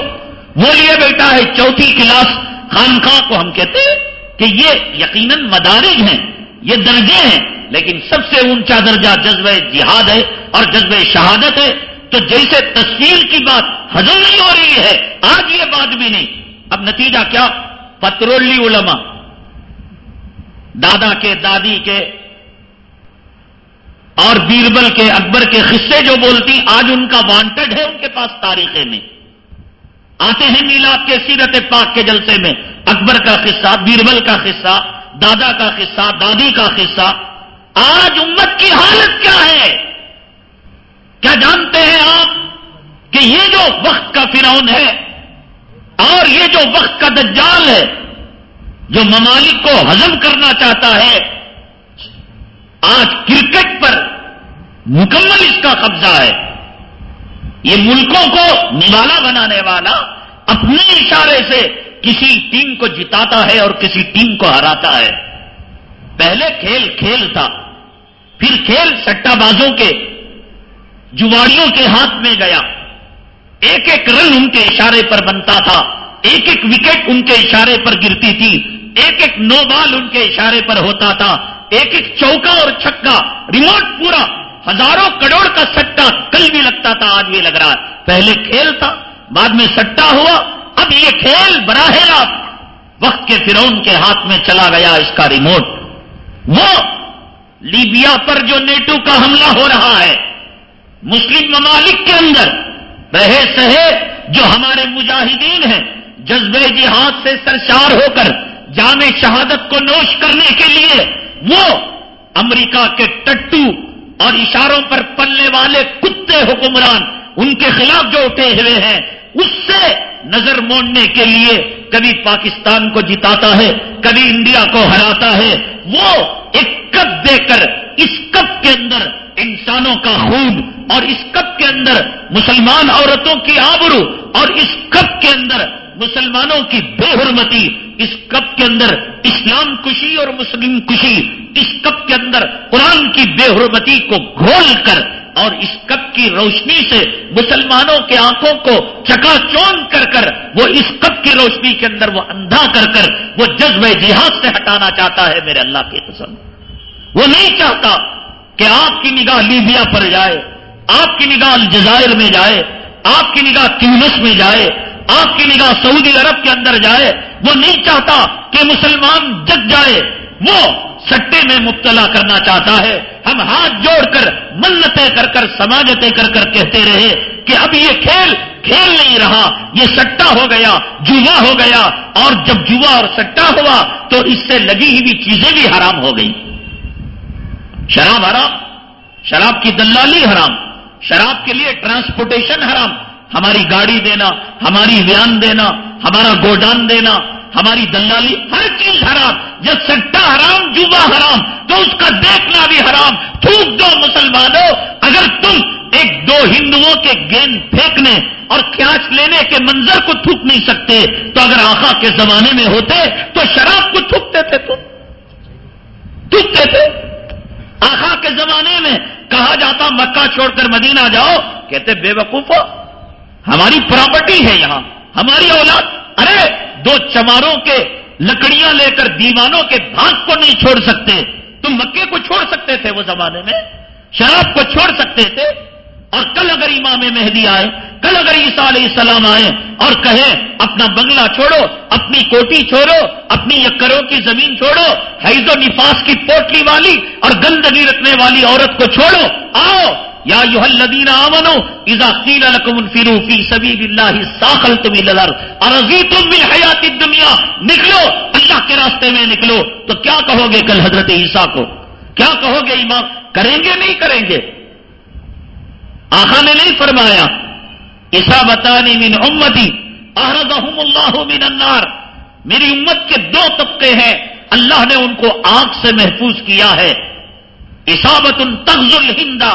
وہ لیے بیٹھا ہے چوتھی کلاس خانخواہ کو۔ ہم کہتے ہیں کہ یہ یقیناً مدارج ہیں۔ یہ درجے ہیں، لیکن سب سے اونچا درجہ جذبہ جہاد ہے اور جذبہ شہادت ہے۔ تو جیسے تصویر کی بات ہزم نہیں ہو رہی ہے، آج یہ بات بھی نہیں۔ اب نتیجہ کیا؟ پترولی علماء۔ دادا کے، دادی کے اور بیربل کے، اکبر کے قصے جو بولتی، آج ان کا وانٹڈ ہے ان کے پاس تاریخیں میں آتے ہیں میلاد کے سیرت پاک کے جلسے میں۔ اکبر کا قصہ، بیربل کا قصہ۔ دادا کا قصہ، دادی کا قصہ۔ آج امت کی حالت کیا ہے؟ کیا جانتے ہیں آپ کہ یہ جو وقت کا فرعون ہے اور یہ جو وقت کا دجال ہے، جو ممالک کو ہزم کرنا چاہتا ہے، آج کرکٹ پر مکمل اس کا قبضہ ہے۔ یہ ملکوں کو نوالا بنانے والا اپنے اشارے سے کسی ٹیم کو جتاتا ہے اور کسی ٹیم کو ہراتا ہے۔ پہلے کھیل کھیل تھا۔ پھر کھیل سٹا بازوں کے جواڑیوں کے ہاتھ میں گیا۔ ایک ایک رن ان کے اشارے پر بنتا تھا۔ ایک ایک وکٹ ان کے اشارے پر گرتی تھی۔ ایک ایک نو بال ان کے اشارے پر ہوتا تھا۔ ایک ایک چوکا اور چھکا۔ ریموٹ پورا۔ ہزاروں کروڑ کا سٹا کل بھی لگتا تھا۔ آج بھی لگ رہا ہے۔ پہلے کھیل تھا۔ بعد میں سٹا ہوا۔ اب یہ کھیل براہ راست وقت کے فرون کے ہاتھ میں چلا گیا اس کا ریموٹ وہ لیبیا پر جو نیٹو کا حملہ ہو رہا ہے، مسلم ممالک کے اندر رہے سہے جو ہمارے مجاہدین ہیں، جذبے جہاد سے سرشار ہو کر جامع شہادت کو نوش کرنے کے لیے وہ امریکہ کے ٹٹو اور اشاروں پر پلنے والے کتے حکمران ان کے خلاف جو اٹھے ہوئے ہیں اس سے نظر موڑنے کے لیے کبھی پاکستان کو جتاتا ہے، کبھی انڈیا کو ہراتا ہے۔ وہ ایک کپ دے کر اس کپ کے اندر انسانوں کا خون اور اس کپ کے اندر مسلمان عورتوں کی آبرو اور اس کپ کے اندر مسلمانوں کی بے حرمتی، اس کپ کے اندر اسلام کشی اور مسلم کشی، اس کپ کے اندر قرآن کی بے حرمتی کو گھول کر اور اس کپ کی روشنی سے مسلمانوں کے آنکھوں کو چکا چون کر کر وہ اس کپ کی روشنی کے اندر وہ اندھا کر کر وہ جذب جہاد سے ہٹانا چاہتا ہے میرے اللہ کی قسم۔ وہ نہیں چاہتا کہ آپ کی نگاہ لیبیا پر جائے، آپ کی نگاہ الجزائر میں جائے، آپ کی نگاہ تیونس میں جائے، آپ کی نگاہ سعودی عرب کے اندر جائے۔ وہ نہیں چاہتا کہ مسلمان جگ جائے وہ سٹے میں مبتلا کرنا چاہتا ہے۔ ہم ہاتھ جوڑ کر منتیں کر کر، سماجتیں کر کر کہتے رہے کہ اب یہ کھیل کھیل نہیں رہا، یہ سٹا ہو گیا، جوا ہو گیا۔ اور جب جوا اور سٹا ہوا تو اس سے لگی ہوئی چیزیں بھی حرام ہو گئی۔ شراب حرام، شراب کی دلالی حرام، شراب کے لیے ٹرانسپورٹیشن حرام۔ ہماری گاڑی دینا، ہماری ویان دینا، ہمارا گوڈان دینا ہماری دلالی ہر چیز حرام جب سٹا حرام جوا حرام تو اس کا دیکھنا بھی حرام، تھوک دو مسلمانوں، اگر تم ایک دو ہندوؤں کے گیند پھینکنے اور کیاچ لینے کے منظر کو تھوک نہیں سکتے، تو اگر آخا کے زمانے میں ہوتے، تو شراب کو تھوکتے تھے تم۔ تھوکتے تھے آخا کے زمانے میں کہا جاتا، مکہ چھوڑ کر مدینہ جاؤ، کہتے، بے وقوف ہو ہماری پراپرٹی ہے یہاں، ہماری اولاد، ارے دو چماروں کے لکڑیاں لے کر دیوانوں کے بھاگ کو نہیں چھوڑ سکتے۔ تم مکے کو چھوڑ سکتے تھے وہ زمانے میں، شراب کو چھوڑ سکتے تھے۔ اور کل اگر امام مہدی آئے، کل اگر عیسیٰ علیہ السلام آئے اور کہے اپنا بنگلہ چھوڑو، اپنی کوٹی چھوڑو، اپنی یکروں کی زمین چھوڑو، حیض و نفاس کی پوٹلی والی اور گندگی رکھنے والی عورت کو چھوڑو، آؤ۔ یا یو الدین آمنو ازا قیل لکم الفرو فی سبیل اللہ ساخل تم ارضی تم بھی حیات نکلو، اللہ کے راستے میں نکلو، تو کیا کہو گے کل حضرت عیسیٰ کو؟ کیا کہو گے امام؟ کریں گے نہیں کریں گے؟ آخا نے نہیں فرمایا ایسا بتانی من امتی احرضہم اللہ من النار، میری امت کے دو طبقے ہیں، اللہ نے ان کو آنکھ سے محفوظ کیا ہے۔ اسابت تغز الہندا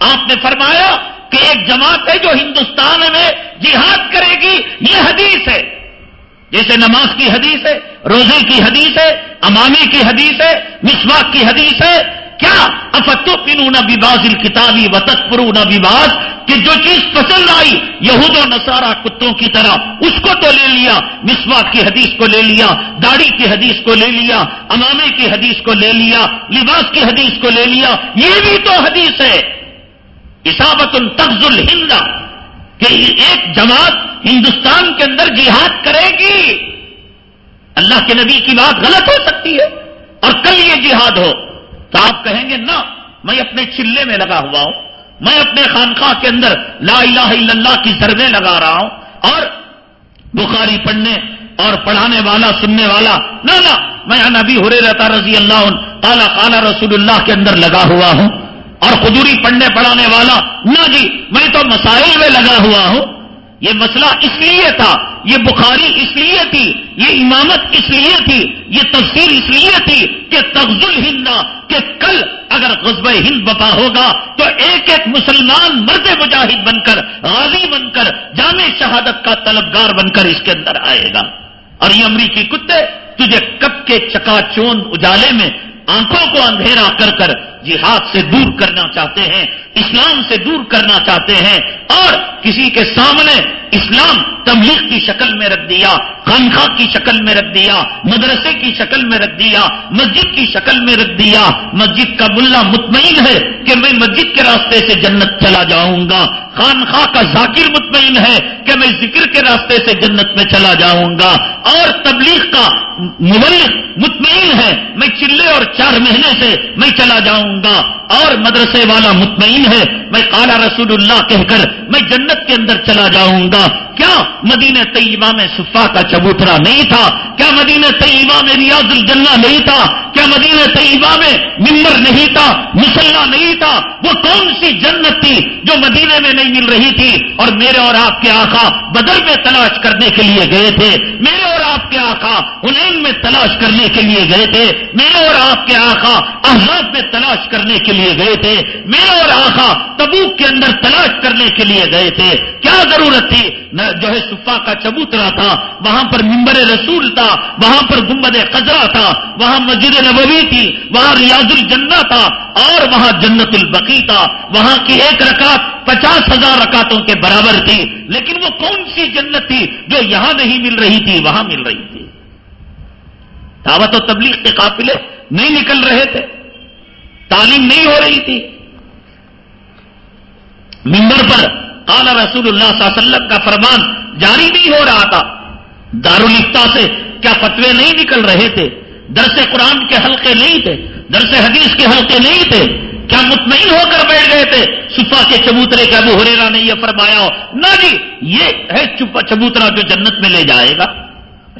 آپ نے فرمایا کہ ایک جماعت ہے جو ہندوستان میں جہاد کرے گی، یہ حدیث ہے۔ جیسے نماز کی حدیث ہے، روزے کی حدیث ہے، امامی کی حدیث ہے، مسواک کی حدیث ہے، کیا افتو پینو نہ بازل کتابی وطت پرو نہ باز کہ جو چیز پسند آئی، یہود و نصارہ کتوں کی طرح، اس کو تو لے لیا، مسواک کی حدیث کو لے لیا، داڑھی کی حدیث کو لے لیا، امامے کی حدیث کو لے لیا، لباس کی حدیث کو لے لیا، یہ بھی تو حدیث ہے۔ اسابت الطز الہند، کہ ایک جماعت ہندوستان کے اندر جہاد کرے گی۔ اللہ کے نبی کی بات غلط ہو سکتی ہے اور کل یہ جہاد ہو۔ تو آپ کہیں گے، نہ، میں اپنے چلے میں لگا ہوا ہوں۔ میں اپنے خانقاہ کے اندر لا الہ الا اللہ کی ضربیں لگا رہا ہوں۔ اور بخاری پڑھنے اور پڑھانے والا، سننے والا، نہ نہ، میں نبی ہرے رہتا رضی اللہ کالا کالا رسول اللہ کے اندر لگا ہوا ہوں۔ اور خدوری پڑھنے پڑھانے والا، نہ جی میں تو مسائل میں لگا ہوا ہوں۔ یہ مسئلہ اس لیے تھا، یہ بخاری اس لیے تھی، یہ امامت اس لیے تھی، یہ تفصیل اس لیے تھی کہ تفض الہند، کہ کل اگر غزب ہند بپا ہوگا تو ایک ایک مسلمان مرد مجاہد بن کر، غازی بن کر، جامع شہادت کا طلبگار بن کر اس کے اندر آئے گا۔ اور یہ امریکی کتے تجھے کب کے چکا چون اجالے میں آنکھوں کو اندھیرا کر کر جہاد سے دور کرنا چاہتے ہیں، اسلام سے دور کرنا چاہتے ہیں اور کسی کے سامنے اسلام تبلیغ کی شکل میں رکھ دیا، خانخواہ کی شکل میں رکھ دیا، مدرسے کی شکل میں رکھ دیا، مسجد کی شکل میں رکھ دیا۔ مسجد کا ملا مطمئن ہے کہ میں مسجد کے راستے سے جنت چلا جاؤں گا۔ خانخواہ کا ذاکر مطمئن ہے کہ میں ذکر کے راستے سے جنت میں چلا جاؤں گا۔ اور تبلیغ کا مبلغ مطمئن ہے، میں چلے اور چار مہینے سے میں چلا جاؤں جاؤں گا اور مدرسے والا مطمئن ہے، میں کالا رسول اللہ کہہ کر میں جنت کے اندر چلا جاؤں گا۔ کیا مدینہ طیبہ میں صفا کا چبوترا نہیں تھا؟ کیا مدینہ طیبہ میں ریاض الجنہ نہیں تھا؟ کیا مدینہ طیبہ میں ممبر نہیں تھا؟ مسلح نہیں تھا؟ وہ کون سی جنت تھی جو مدینے میں نہیں مل رہی تھی؟ اور میرے اور آپ کے آقا بدر میں تلاش کرنے کے لیے گئے تھے۔ میرے اور آپ کے آقا ہنین میں تلاش کرنے کے لیے گئے تھے۔ میرے اور آپ کے آقا احزاب میں تلاش کرنے کے لیے گئے تھے۔ میرے اور آقا تبوک کے اندر تلاش کرنے کے لیے گئے تھے۔ کیا ضرورت تھی؟ جو ہے صفا کا چبوترا تھا، وہاں پر ممبر رسول تھا، وہاں پر گمبد قزرا تھا، وہاں مسجد نبوی تھی، وہاں ریاض الجنہ تھا، اور وہاں جنت البقی تھا۔ وہاں کی ایک رکعت پچاس ہزار رکعتوں کے برابر تھی۔ لیکن وہ کون سی جنت تھی جو یہاں نہیں مل رہی تھی، وہاں مل رہی تھی؟ دعوت و تبلیغ کے قافلے نہیں نکل رہے تھے۔ تعلیم نہیں ہو رہی تھی۔ ممبر پر قال رسول اللہ صلی اللہ علیہ وسلم کا فرمان جاری نہیں ہو رہا تھا۔ دارالفتا سے کیا فتوے نہیں نکل رہے تھے؟ درس قرآن کے حلقے نہیں تھے؟ درس حدیث کے حلقے نہیں تھے؟ کیا مطمئن ہو کر بیٹھ گئے تھے؟ صفا کے چبوترے کا ابو ہریرا نے یہ فرمایا ہو نہ جی یہ ہے چبوترا جو جنت میں لے جائے گا۔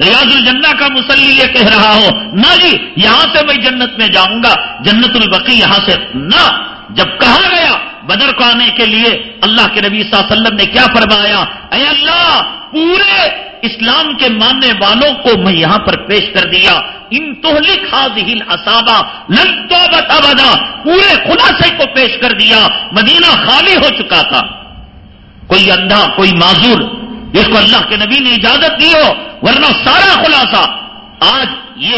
ریاض الجنہ کا مسلی یہ کہہ رہا ہو، نہ جی یہاں سے میں جنت میں جاؤں گا۔ جنت البقی یہاں سے نہ۔ جب کہا گیا بدر کو آنے کے لیے اللہ کے نبی صلی اللہ علیہ وسلم نے کیا فرمایا؟ اے اللہ، پورے اسلام کے ماننے والوں کو میں یہاں پر پیش کر دیا۔ ان تو لکھا دل اصابہ ابدا۔ پورے خلاصے کو پیش کر دیا۔ مدینہ خالی ہو چکا تھا۔ کوئی اندھا، کوئی معذور۔ جس کو اللہ کے نبی نے اجازت دی ہو، ورنہ سارا خلاصہ۔ آج یہ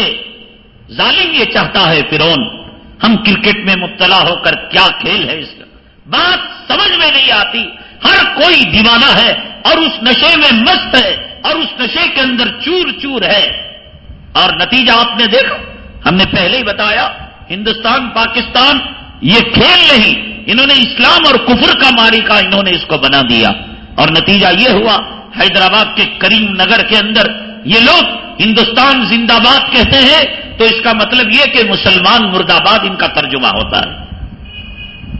ظالم یہ چاہتا ہے فرون ہم کرکٹ میں مبتلا ہو کر کیا کھیل ہے اس کا؟ بات سمجھ میں نہیں آتی۔ ہر کوئی دیوانہ ہے اور اس نشے میں مست ہے اور اس نشے کے اندر چور چور ہے۔ اور نتیجہ آپ نے دیکھا؟ ہم نے پہلے ہی بتایا، ہندوستان، پاکستان، یہ کھیل نہیں۔ انہوں نے اسلام اور کفر کا ماری کا انہوں نے اس کو بنا دیا۔ اور نتیجہ یہ ہوا، حیدرآباد کے کریم نگر کے اندر یہ لوگ ہندوستان زندہ باد کہتے ہیں، تو اس کا مطلب یہ کہ مسلمان مرد آباد ان کا ترجمہ ہوتا ہے۔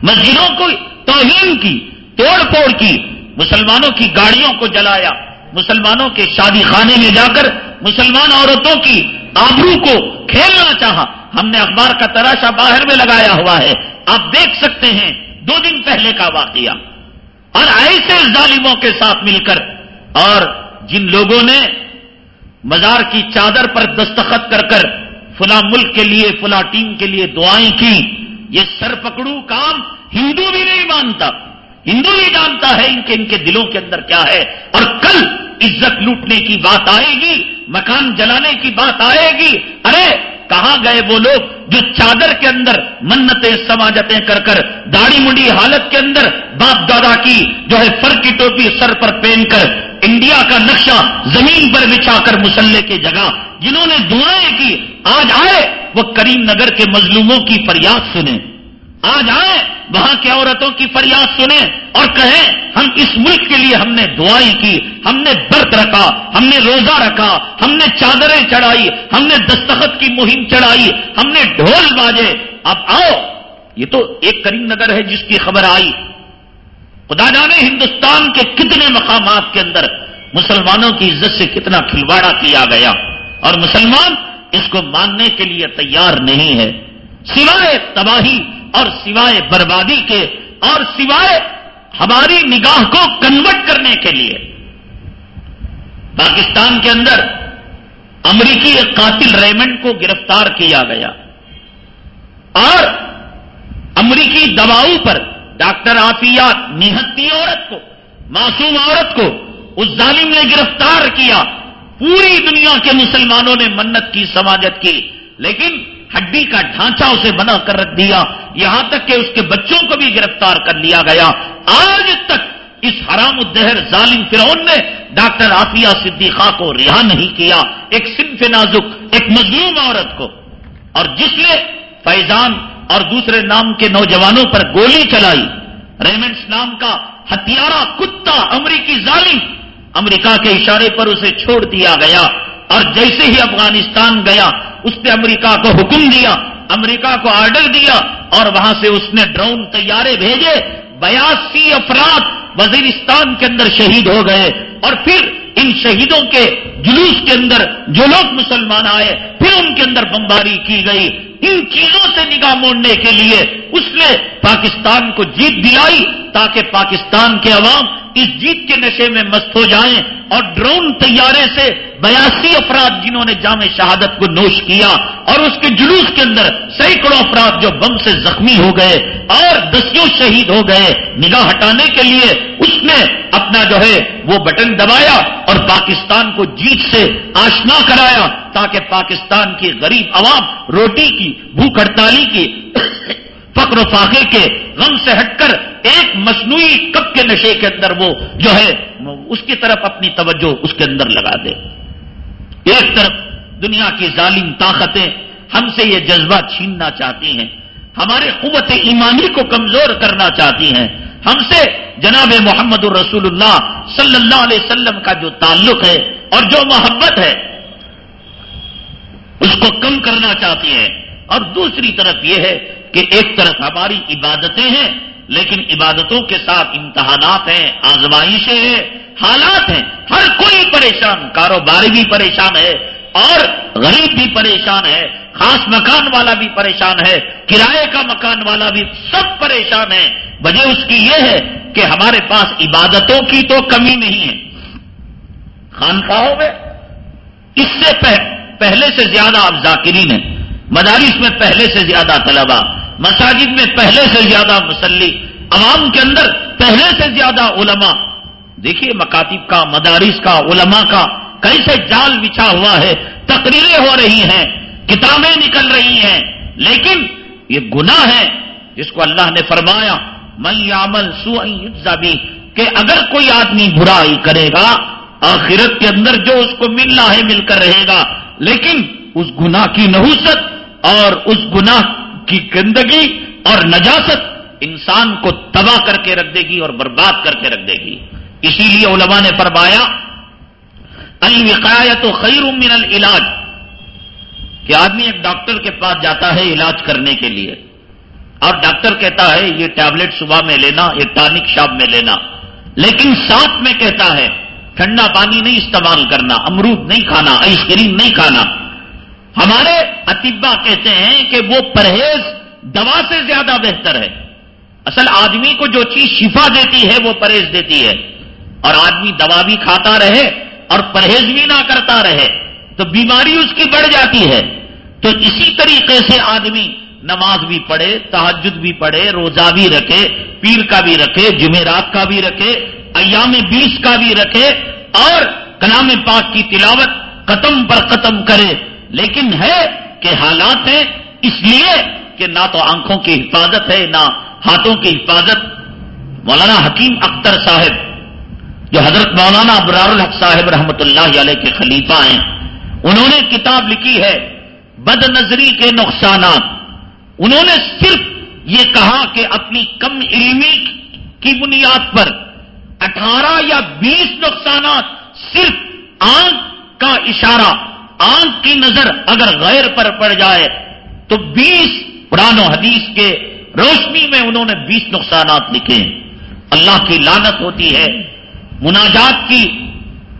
مسجدوں کو توہین کی، توڑ پھوڑ کی، مسلمانوں کی گاڑیوں کو جلایا، مسلمانوں کے شادی خانے میں جا کر مسلمان عورتوں کی آبرو کو کھیلنا چاہا۔ ہم نے اخبار کا تراشا باہر میں لگایا ہوا ہے۔ آپ دیکھ سکتے ہیں، دو دن پہلے کا واقعہ۔ اور ایسے ظالموں کے ساتھ مل کر، اور جن لوگوں نے مزار کی چادر پر دستخط کر کر، فلاں ملک کے لیے، فلاں ٹیم کے لیے دعائیں کی یہ سر پکڑو کام ہندو بھی نہیں مانتا۔ ہندو بھی جانتا ہے ان کے ان کے دلوں کے اندر کیا ہے۔ اور کل عزت لوٹنے کی بات آئے گی، مکان جلانے کی بات آئے گی۔ ارے کہاں گئے وہ لوگ جو چادر کے اندر منتیں سماجتیں کر کر داڑھی منڈی حالت کے اندر باپ دادا کی جو ہے فر کی ٹوپی سر پر پہن کر انڈیا کا نقشہ زمین پر بچھا کر مسلح کی جگہ جنہوں نے دعائیں کی، آج آئے، وہ کریم نگر کے مظلوموں کی فریاد سنیں۔ آج آئے وہاں کی عورتوں کی فریاد سنیں اور کہیں، ہم اس ملک کے لیے ہم نے دعائیں کی، ہم نے برت رکھا، ہم نے روزہ رکھا، ہم نے چادریں چڑھائی، ہم نے دستخط کی مہم چڑھائی، ہم نے ڈھول باجے۔ اب آؤ، یہ تو ایک کریم نگر ہے جس کی خبر آئی۔ خدا جانے ہندوستان کے کتنے مقامات کے اندر مسلمانوں کی عزت سے کتنا کھلواڑا کیا گیا۔ اور مسلمان اس کو ماننے کے لیے تیار نہیں ہے۔ سوائے تباہی اور سوائے بربادی کے اور سوائے ہماری نگاہ کو کنورٹ کرنے کے لیے۔ پاکستان کے اندر امریکی ایک قاتل ریمنڈ کو گرفتار کیا گیا۔ اور امریکی دباؤ پر ڈاکٹر آفیات نہتی عورت کو، معصوم عورت کو اس ظالم نے گرفتار کیا۔ پوری دنیا کے مسلمانوں نے منت کی، سماجت کی۔ لیکن ہڈی کا ڈھانچہ اسے بنا کر رکھ دیا۔ یہاں تک کہ اس کے بچوں کو بھی گرفتار کر لیا گیا۔ آج تک اس حرام الدہر ظالم فرعون نے ڈاکٹر آفیہ صدیقہ کو رہا نہیں کیا۔ ایک صنف نازک، ایک مظلوم عورت کو۔ اور جس نے فیضان اور دوسرے نام کے نوجوانوں پر گولی چلائی۔ ریمنڈس نام کا ہتھیارہ کتا امریکی ظالم امریکہ کے اشارے پر اسے چھوڑ دیا گیا۔ اور جیسے ہی افغانستان گیا، اس نے امریکہ کو حکم دیا، امریکہ کو آرڈر دیا اور وہاں سے اس نے ڈرون تیارے بھیجے۔ بیاسی افراد وزیرستان کے اندر شہید ہو گئے اور پھر ان شہیدوں کے جلوس کے اندر جو لوگ مسلمان آئے، پھر ان کے اندر بمباری کی گئی۔ ان چیزوں سے نگاہ موڑنے کے لیے اس نے پاکستان کو جیت دلائی تاکہ پاکستان کے عوام اس جیت کے نشے میں مست ہو جائیں اور ڈرون طیارے سے بیاسی افراد جنہوں نے جامع شہادت کو نوش کیا اور اس کے جلوس کے اندر سینکڑوں افراد جو بم سے زخمی ہو گئے اور دسیوں شہید ہو گئے، نگاہ ہٹانے کے لیے اس نے اپنا جو ہے وہ بٹن دبایا اور پاکستان کو جیت سے آشنا کرایا تاکہ پاکستان کی غریب عوام روٹی کی، بھوک ہڑتالی کی فقر و فاقے کے غم سے ہٹ کر ایک مصنوعی کب کے نشے کے اندر وہ جو ہے اس کی طرف اپنی توجہ اس کے اندر لگا دے۔ ایک طرف دنیا کی ظالم طاقتیں ہم سے یہ جذبہ چھیننا چاہتی ہیں، ہمارے قوت ایمانی کو کمزور کرنا چاہتی ہیں۔ ہم سے جناب محمد الرسول اللہ صلی اللہ علیہ وسلم کا جو تعلق ہے اور جو محبت ہے، اس کو کم کرنا چاہتی ہیں۔ اور دوسری طرف یہ ہے کہ ایک طرف ہماری عبادتیں ہیں، لیکن عبادتوں کے ساتھ امتحانات ہیں، آزمائشیں ہیں، حالات ہیں۔ ہر کوئی پریشان کاروباری بھی پریشان ہے اور غریب بھی پریشان ہے، خاص مکان والا بھی پریشان ہے، کرائے کا مکان والا بھی سب پریشان ہے۔ وجہ اس کی یہ ہے کہ ہمارے پاس عبادتوں کی تو کمی نہیں ہے۔ خانقاہوں میں اس سے پہلے سے زیادہ آپ ذاکرین ہیں۔ مدارس میں پہلے سے زیادہ طلبا مساجد میں پہلے سے زیادہ مسلی، عوام کے اندر پہلے سے زیادہ علماء۔ دیکھیے مکاتب کا، مدارس کا، علماء کا کیسے جال بچھا ہوا ہے، تقریریں ہو رہی ہیں، کتابیں نکل رہی ہیں۔ لیکن یہ گناہ ہے جس کو اللہ نے فرمایا، من یامل سو کہ اگر کوئی آدمی برائی کرے گا، آخرت کے اندر جو اس کو ملنا ہے، مل کر رہے گا۔ لیکن اس گناہ کی نحوست اور اس گناہ کی گندگی اور نجاست انسان کو تباہ کر کے رکھ دے گی اور برباد کر کے رکھ دے گی۔ اسی لیے علماء نے فرمایا الوقایت و خیر من العلاج۔ کہ آدمی ایک ڈاکٹر کے پاس جاتا ہے علاج کرنے کے لیے۔ اور ڈاکٹر کہتا ہے، یہ ٹیبلٹ صبح میں لینا، یہ ٹانک شام میں لینا۔ لیکن ساتھ میں کہتا ہے، ٹھنڈا پانی نہیں استعمال کرنا، امرود نہیں کھانا، آئس کریم نہیں کھانا۔ ہمارے اطبا کہتے ہیں کہ وہ پرہیز دوا سے زیادہ بہتر ہے۔ اصل آدمی کو جو چیز شفا دیتی ہے وہ پرہیز دیتی ہے۔ اور آدمی دوا بھی کھاتا رہے اور پرہیز بھی نہ کرتا رہے تو بیماری اس کی بڑھ جاتی ہے۔ تو اسی طریقے سے آدمی نماز بھی پڑھے تحجد بھی پڑھے، روزہ بھی رکھے، پیر کا بھی رکھے، جمعرات کا بھی رکھے، ایام بیس کا بھی رکھے اور کلام پاک کی تلاوت قتم پر قتم کرے۔ لیکن ہے کہ حالات ہیں اس لیے کہ نہ تو آنکھوں کی حفاظت ہے، نہ ہاتھوں کی حفاظت۔ مولانا حکیم اختر صاحب، جو حضرت مولانا ابرار الحق صاحب رحمۃ اللہ علیہ کے خلیفہ ہیں، انہوں نے کتاب لکھی ہے بد نظری کے نقصانات۔ انہوں نے صرف یہ کہا کہ اپنی کم علمی کی بنیاد پر اٹھارہ یا بیس نقصانات صرف آنکھ کا اشارہ آنکھ کی نظر اگر غیر پر پڑ جائے تو بیس قرآن و حدیث کے روشنی میں انہوں نے بیس نقصانات لکھے اللہ کی لانت ہوتی ہے۔ مناجات کی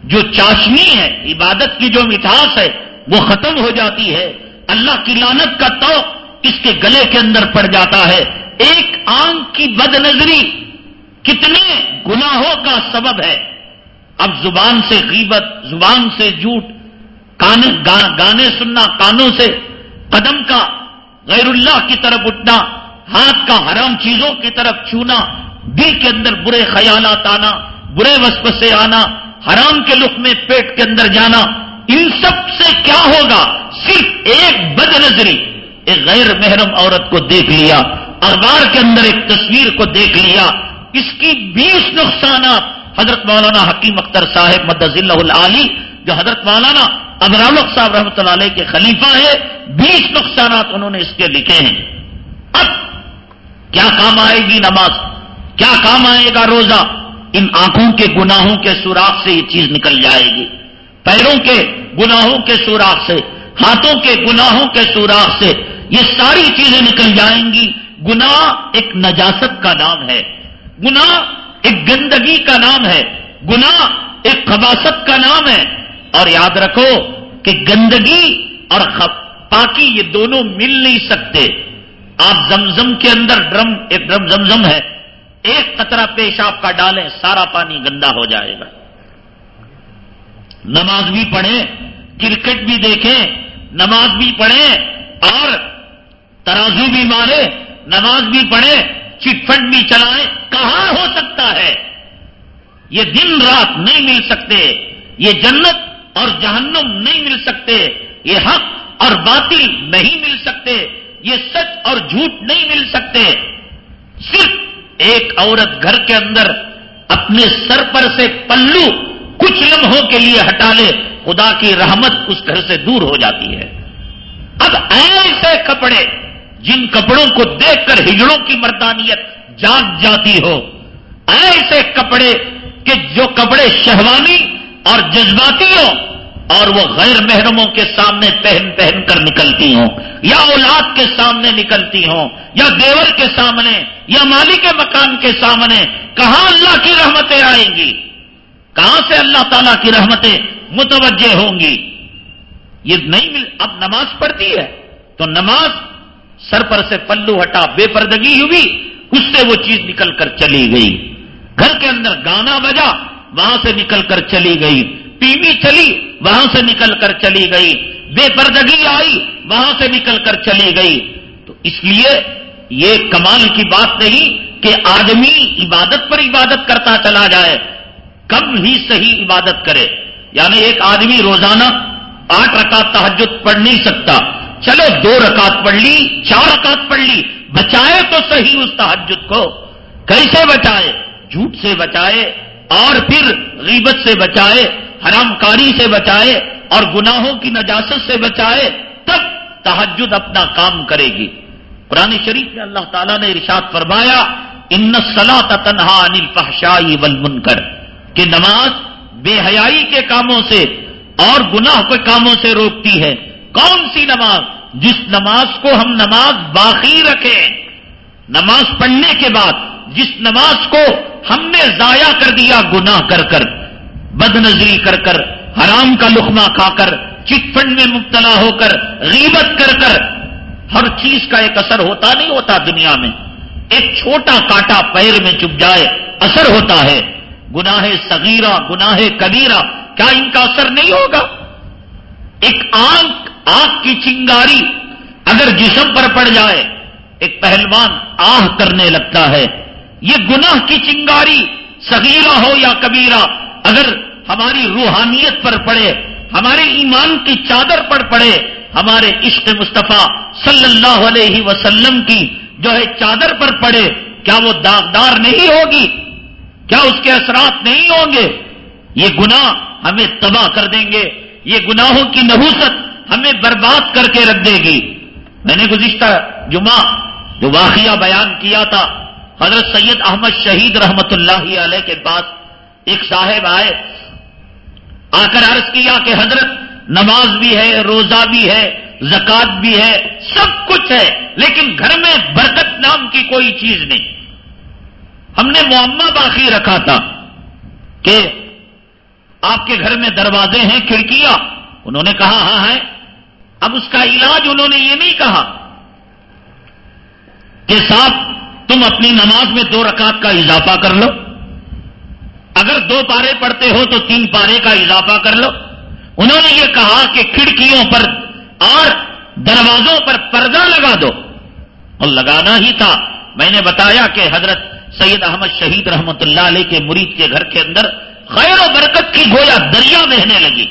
جو چاشنی ہے، عبادت کی جو مٹھاس ہے، وہ ختم ہو جاتی ہے۔ اللہ کی لانت کا تو اس کے گلے کے اندر پڑ جاتا ہے۔ ایک آنکھ کی بد نظری کتنے گناہوں کا سبب ہے۔ اب زبان سے غیبت، زبان سے جھوٹ گانے سننا، کانوں سے قدم کا، غیر اللہ کی طرف اٹھنا، ہاتھ کا حرام چیزوں کی طرف چھونا، دل کے اندر برے خیالات آنا، برے وسپ سے آنا، حرام کے لک میں پیٹ کے اندر جانا، ان سب سے کیا ہوگا؟ صرف ایک بد نظری ایک غیر محرم عورت کو دیکھ لیا، اخبار کے اندر ایک تصویر کو دیکھ لیا، اس کی بیس نقصانات حضرت مولانا حکیم اختر صاحب مدض اللہ علی جو حضرت مولانا ابرالق صاحب رحمۃ اللہ علیہ کے خلیفہ ہے بیس نقصانات انہوں نے اس کے لکھے ہیں۔ اب کیا کام آئے گی نماز؟ کیا کام آئے گا روزہ؟ ان آنکھوں کے گناہوں کے سوراخ سے یہ چیز نکل جائے گی۔ پیروں کے گناہوں کے سوراخ سے، ہاتھوں کے گناہوں کے سوراخ سے یہ ساری چیزیں نکل جائیں گی۔ گناہ ایک نجاست کا نام ہے۔ گناہ ایک گندگی کا نام ہے۔ گناہ ایک خباست کا نام ہے۔ اور یاد رکھو کہ گندگی اور پاکی یہ دونوں مل نہیں سکتے۔ آپ زمزم کے اندر ڈرم ایک ڈرم زمزم ہے۔ ایک قطرہ پیشاب کا ڈالیں، سارا پانی گندا ہو جائے گا۔ نماز بھی پڑھیں، کرکٹ بھی دیکھیں، نماز بھی پڑھیں اور ترازو بھی مارے نماز بھی پڑھیں، چٹ فنڈ بھی چلائیں، کہاں ہو سکتا ہے؟ یہ دن رات نہیں مل سکتے۔ یہ جنت اور جہنم نہیں مل سکتے، یہ حق اور باطل نہیں مل سکتے، یہ سچ اور جھوٹ نہیں مل سکتے۔ صرف ایک عورت گھر کے اندر اپنے سر پر سے پلو کچھ لمحوں کے لیے ہٹا لے، خدا کی رحمت اس گھر سے دور ہو جاتی ہے۔ اب ایسے کپڑے جن کپڑوں کو دیکھ کر ہجڑوں کی مردانیت جاگ جاتی ہو، ایسے کپڑے کہ جو کپڑے شہوانی اور جذباتی ہوں اور وہ غیر محرموں کے سامنے پہن پہن کر نکلتی ہوں، یا اولاد کے سامنے نکلتی ہوں، یا دیور کے سامنے، یا مالی کے مکان کے سامنے، کہاں اللہ کی رحمتیں آئیں گی؟ کہاں سے اللہ تعالی کی رحمتیں متوجہ ہوں گی؟ یہ نہیں مل اب نماز پڑھتی ہے، تو نماز سر پر سے پلو ہٹا بے پردگی ہوئی، اس سے وہ چیز نکل کر چلی گئی۔ گھر کے اندر گانا بجا وہاں سے نکل کر چلی گئی۔ ٹی چلی، وہاں سے نکل کر چلی گئی۔ بے پردگی آئی، وہاں سے نکل کر چلی گئی۔ تو اس لیے یہ کمال کی بات نہیں کہ آدمی عبادت پر عبادت کرتا چلا جائے، کم ہی صحیح عبادت کرے۔ یعنی ایک آدمی روزانہ آٹھ رکعت تحجد پڑھ نہیں سکتا۔ چلو دو رکعت پڑھ لی، چار رکعت پڑھ لی، بچائے تو صحیح اس تحجد کو۔ کیسے بچائے؟ جھوٹ سے بچائے اور پھر غیبت سے بچائے حرام کاری سے بچائے اور گناہوں کی نجاست سے بچائے، تب تحجد اپنا کام کرے گی۔ قرآن شریف میں اللہ تعالیٰ نے ارشاد فرمایا، ان سلا تنہا انل پہشائی ول کہ نماز بے حیائی کے کاموں سے اور گناہ کے کاموں سے روکتی ہے۔ کون سی نماز؟ جس نماز کو ہم نماز باقی رکھیں۔ نماز پڑھنے کے بعد جس نماز کو ہم نے ضائع کر دیا، گناہ کر کر بد نظری کر کر، حرام کا لقمہ کھا کر، چٹ فنڈ میں مبتلا ہو کر، غیبت کر کر، ہر چیز کا ایک اثر ہوتا نہیں ہوتا دنیا میں۔ ایک چھوٹا کاٹا پیر میں چپ جائے، اثر ہوتا ہے۔ گناہ صغیرہ، گناہ کبیرہ، کیا ان کا اثر نہیں ہوگا؟ ایک آنکھ آنکھ کی چنگاری اگر جسم پر پڑ جائے، ایک پہلوان آہ کرنے لگتا ہے۔ یہ گناہ کی چنگاری صغیرہ ہو یا کبیرہ، اگر ہماری روحانیت پر پڑے، ہمارے ایمان کی چادر پر پڑے، ہمارے عشق مصطفیٰ صلی اللہ علیہ وسلم کی جو ہے چادر پر پڑے، کیا وہ داغدار نہیں ہوگی؟ کیا اس کے اثرات نہیں ہوں گے؟ یہ گناہ ہمیں تباہ کر دیں گے، یہ گناہوں کی نحوست ہمیں برباد کر کے رکھ دے گی۔ میں نے گزشتہ جمعہ جو واقعہ بیان کیا تھا حضرت سید احمد شہید رحمت اللہ علیہ کے پاس ایک صاحب آئے، آ کر عرض کیا کہ حضرت نماز بھی ہے، روزہ بھی ہے زکات بھی ہے، سب کچھ ہے، لیکن گھر میں برکت نام کی کوئی چیز نہیں۔ ہم نے معمہ باقی رکھا تھا کہ آپ کے گھر میں دروازے ہیں، کھڑکیاں۔ انہوں نے کہا ہاں ہے اب اس کا علاج انہوں نے یہ نہیں کہا کہ صاحب تم اپنی نماز میں دو رکعت کا اضافہ کر لو۔ اگر دو پارے پڑھتے ہو تو تین پارے کا اضافہ کر لو۔ انہوں نے یہ کہا کہ کھڑکیوں پر اور دروازوں پر پردہ لگا دو۔ اور لگانا ہی تھا۔ میں نے بتایا کہ حضرت سید احمد شہید رحمت اللہ علیہ کے مرید کے گھر کے اندر خیر و برکت کی گویا دریا بہنے لگی۔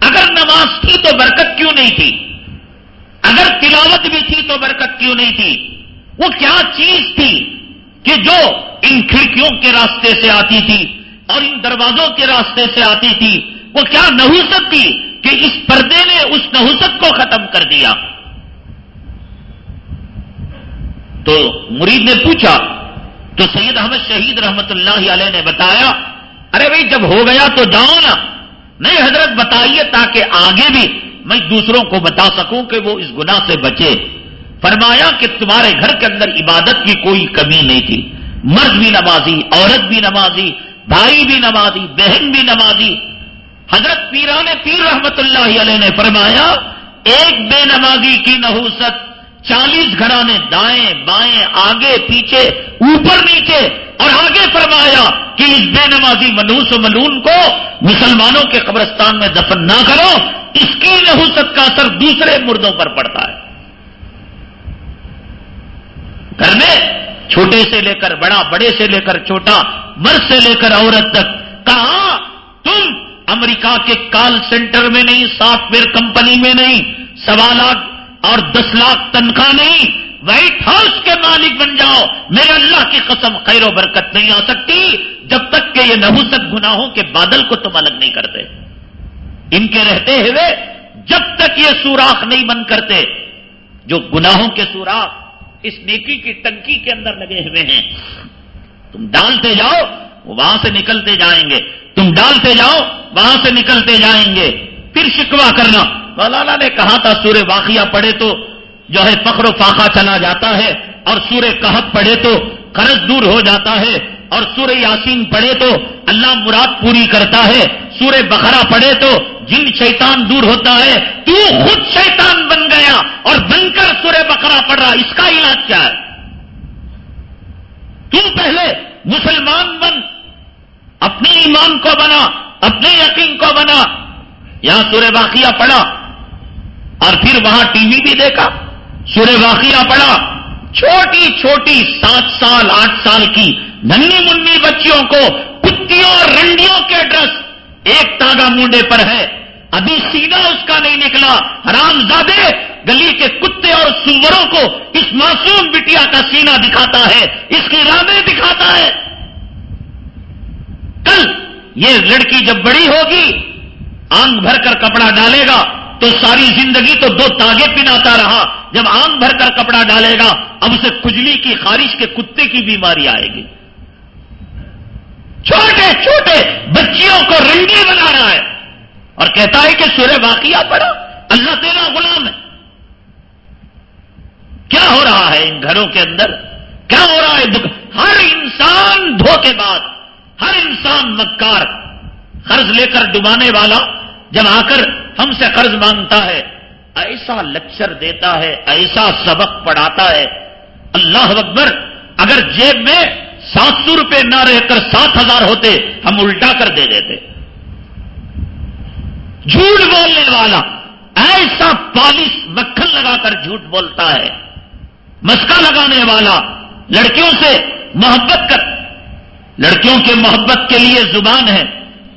اگر نماز تھی تو برکت کیوں نہیں تھی؟ اگر تلاوت بھی تھی تو برکت کیوں نہیں تھی؟ وہ کیا چیز تھی کہ جو ان کھڑکیوں کے راستے سے آتی تھی اور ان دروازوں کے راستے سے آتی تھی؟ وہ کیا نحوست تھی کہ اس پردے نے اس نحوست کو ختم کر دیا؟ تو مرید نے پوچھا، تو سید احمد شہید رحمت اللہ علیہ نے بتایا، ارے بھائی جب ہو گیا تو جاؤ نا، نہیں حضرت بتائیے تاکہ آگے بھی میں دوسروں کو بتا سکوں کہ وہ اس گناہ سے بچے۔ فرمایا کہ تمہارے گھر کے اندر عبادت کی کوئی کمی نہیں تھی۔ مرد بھی نمازی، عورت بھی نمازی، بھائی بھی نمازی، بہن بھی نمازی۔ حضرت پیران پیر رحمت اللہ علیہ نے فرمایا، ایک بے نمازی کی نحوست چالیس گھرانے دائیں، بائیں، آگے، پیچھے، اوپر، نیچے۔ اور آگے فرمایا کہ اس بے نمازی منوس و ملون کو مسلمانوں کے قبرستان میں دفن نہ کرو۔ اس کی نحوست کا اثر دوسرے مردوں پر پڑتا ہے۔ گھر میں، چھوٹے سے لے کر بڑا، بڑے سے لے کر چھوٹا مرد سے لے کر عورت تک۔ کہا تم امریکہ کے کال سینٹر میں نہیں سافٹ ویئر کمپنی میں نہیں سوا لاکھ اور دس لاکھ تنخواہ نہیں۔ وائٹ ہاؤس کے مالک بن جاؤ۔ میرے اللہ کی قسم، خیر و برکت نہیں آ سکتی جب تک کہ یہ نحوست گناہوں کے بادل کو تم الگ نہیں کرتے۔ ان کے رہتے ہوئے جب تک یہ سوراخ نہیں بند کرتے، جو گناہوں کے سوراخ اس نیکی کی ٹنکی کے اندر لگے ہوئے ہیں۔ تم ڈالتے جاؤ وہاں سے نکلتے جائیں گے۔ تم ڈالتے جاؤ، وہاں سے نکلتے جائیں گے۔ پھر شکوا کرنا۔ مولانا نے کہا تھا، سورہ واقعہ پڑھے تو جو ہے فخر و فاقہ چلا جاتا ہے اور سورہ کہت پڑھے تو قرض دور ہو جاتا ہے۔ اور سورہ یاسین پڑھے تو اللہ مراد پوری کرتا ہے۔ سورہ بخرا پڑھے تو جن شیطان دور ہوتا ہے، تو خود شیطان بن گیا اور بن کر سورہ بخرا پڑھ رہا۔ اس کا علاج کیا ہے؟ تم پہلے مسلمان بن، اپنے ایمان کو بنا، اپنے یقین کو بنا۔ یہاں سورہ واقعہ پڑھا اور پھر وہاں ٹی وی بھی دیکھا۔ سورہ واقعہ پڑھا۔ چھوٹی چھوٹی سات سال، آٹھ سال کی ننی منی بچیوں کو کتوں اور رنڈیوں کے ڈرس ایک تاگا مونڈے پر ہے۔ ابھی سیدھا اس کا نہیں نکلا۔ حرام زادے گلی کے کتے اور سوروں کو اس معصوم بٹیا کا سینہ دکھاتا ہے، اس کی رامیں دکھاتا ہے۔ کل یہ لڑکی جب بڑی ہوگی آنگ بھر کر کپڑا ڈالے گا تو ساری زندگی تو دو تاگے پناتا رہا۔ جب آنگ بھر کر کپڑا ڈالے گا، اب اسے کھجلی کی خارش کے کتے کی بیماری آئے گی۔ چھوٹے چھوٹے بچیوں کو رنگی بنا رہا ہے۔ اور کہتا ہے کہ سورہ واقعہ پڑا اللہ تیرا غلام ہے۔ کیا ہو رہا ہے ان گھروں کے اندر؟ کیا ہو رہا ہے؟ ہر انسان دھوکے بعد ہر انسان مکار۔ قرض لے کر ڈبانے والا جب آ کر ہم سے قرض مانگتا ہے ایسا لیکچر دیتا ہے، ایسا سبق پڑھاتا ہے۔ اللہ اکبر، اگر جیب میں سات سو روپے نہ رہ کر سات ہزار ہوتے، ہم الٹا کر دے دیتے۔ جھوٹ بولنے والا ایسا پالش مکھن لگا کر جھوٹ بولتا ہے۔ مسکا لگانے والا لڑکیوں سے محبت کر۔ لڑکیوں کے محبت کے لیے زبان ہے۔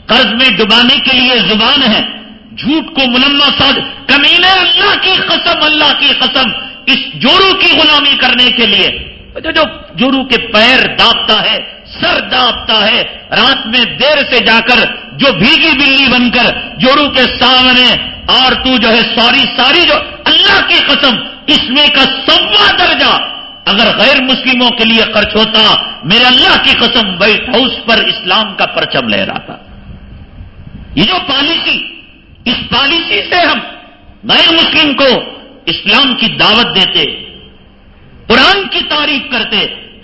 قرض میں ڈبانے کے لیے زبان ہے۔ جھوٹ کو ملما ساز کمینے اللہ کی قسم، اللہ کی قسم، اس جورو کی غلامی کرنے کے لیے۔ جو جورو کے پیر داپتا ہے، سر داپتا ہے، رات میں دیر سے جا کر جو بھیگی بلی بن کر جورو کے سامنے اور تو جو ہے، ساری ساری جو اللہ کی قسم، اس میں کا سوا درجہ اگر غیر مسلموں کے لیے خرچ ہوتا، میرے اللہ کی قسم وائٹ ہاؤس پر اسلام کا پرچم لے رہا تھا یہ جو پالیسی اس پالیسی سے ہم غیر مسلم کو اسلام کی دعوت دیتے، قرآن کی تعریف کرتے،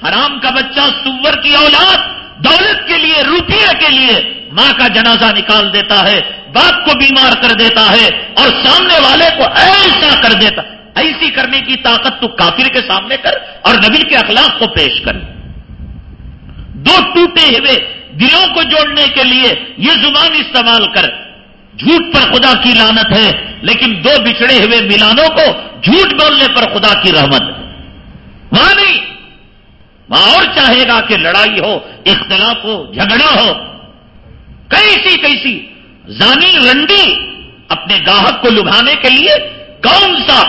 حرام کا بچہ سور کی اولاد دولت کے لیے روپیے کے لیے ماں کا جنازہ نکال دیتا ہے، باپ کو بیمار کر دیتا ہے اور سامنے والے کو ایسا کر دیتا، ایسی کرنے کی طاقت تو کافر کے سامنے کر اور نبی کے اخلاق کو پیش کر۔ دو ٹوٹے ہوئے دلوں کو جوڑنے کے لیے یہ زبان استعمال کر۔ جھوٹ پر خدا کی لانت ہے، لیکن دو بچھڑے ہوئے ملانوں کو جھوٹ بولنے پر خدا کی رحمت۔ وہاں نہیں، وہاں اور چاہے گا کہ لڑائی ہو، اختلاف ہو، جھگڑا ہو۔ کیسی کیسی زانی رنڈی اپنے گاہک کو لبھانے کے لیے کون سا،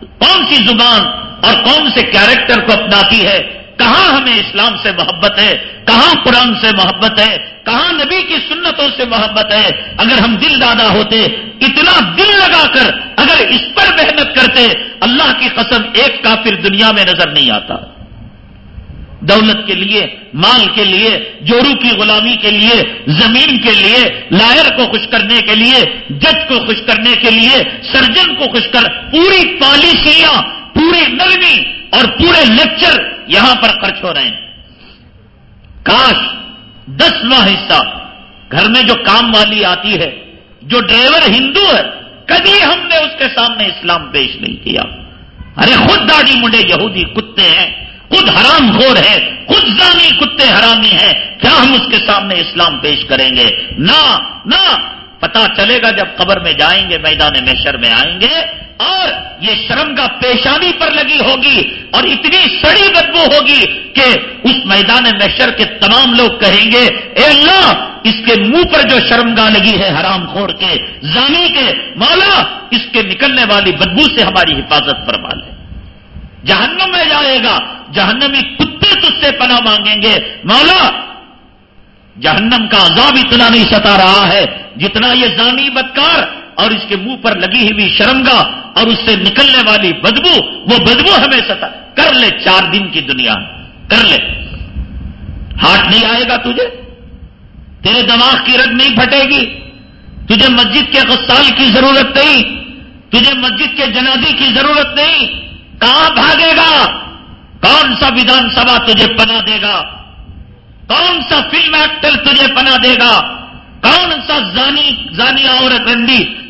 کون سی زبان اور کون سے کیریکٹر کو اپناتی ہے؟ کہاں ہمیں اسلام سے محبت ہے؟ کہاں قرآن سے محبت ہے؟ کہاں نبی کی سنتوں سے محبت ہے؟ اگر ہم دل دادا ہوتے، اتنا دل لگا کر اگر اس پر محنت کرتے، اللہ کی قسم ایک کافر دنیا میں نظر نہیں آتا۔ دولت کے لیے، مال کے لیے جوڑو کی غلامی کے لیے، زمین کے لیے، لائر کو خوش کرنے کے لیے، جج کو خوش کرنے کے لیے، سرجن کو خوش کر، پوری پالیسیاں، پوری نرمی اور پورے لیکچر یہاں پر خرچ ہو رہے ہیں۔ کاش دسواں حصہ گھر میں جو کام والی آتی ہے، جو ڈرائیور ہندو ہے، کبھی ہم نے اس کے سامنے اسلام پیش نہیں کیا۔ ارے خود داڑھی منڈے یہودی کتے ہیں، خود حرام خور ہے خود زانی کتے حرامی ہیں، کیا ہم اس کے سامنے اسلام پیش کریں گے؟ نہ نہ، پتا چلے گا جب قبر میں جائیں گے، میدان محشر میں آئیں گے۔ اور یہ شرمگا پیشانی پر لگی ہوگی اور اتنی سڑی بدبو ہوگی کہ اس میدان محشر کے تمام لوگ کہیں گے، اے اللہ، اس کے منہ پر جو شرمگاہ لگی ہے حرام خور کے، زانی کے، مولا، اس کے نکلنے والی بدبو سے ہماری حفاظت پر مال ہے جہنم میں جائے گا، جہنمی کتے تج سے پناہ مانگیں گے۔ مولا، جہنم کا عذاب اتنا نہیں ستا رہا ہے جتنا یہ زانی بدکار اور اس کے منہ پر لگی ہوئی شرمگا اور اس سے نکلنے والی بدبو، وہ بدبو ہمیں ستا۔ کر لے چار دن کی دنیا۔ کر لے۔ ہاتھ نہیں آئے گا تجھے؟ تیرے دماغ کی رگ نہیں پھٹے گی۔ تجھے مسجد کے غسال کی ضرورت نہیں۔ تجھے مسجد کے جنازی کی ضرورت نہیں۔ کہاں بھاگے گا؟ کون سا ودھان سبھا تجھے پنا دے گا؟ کون سا فلم ایکٹر تجھے پنا دے گا؟ کون سا زانی زانی عورت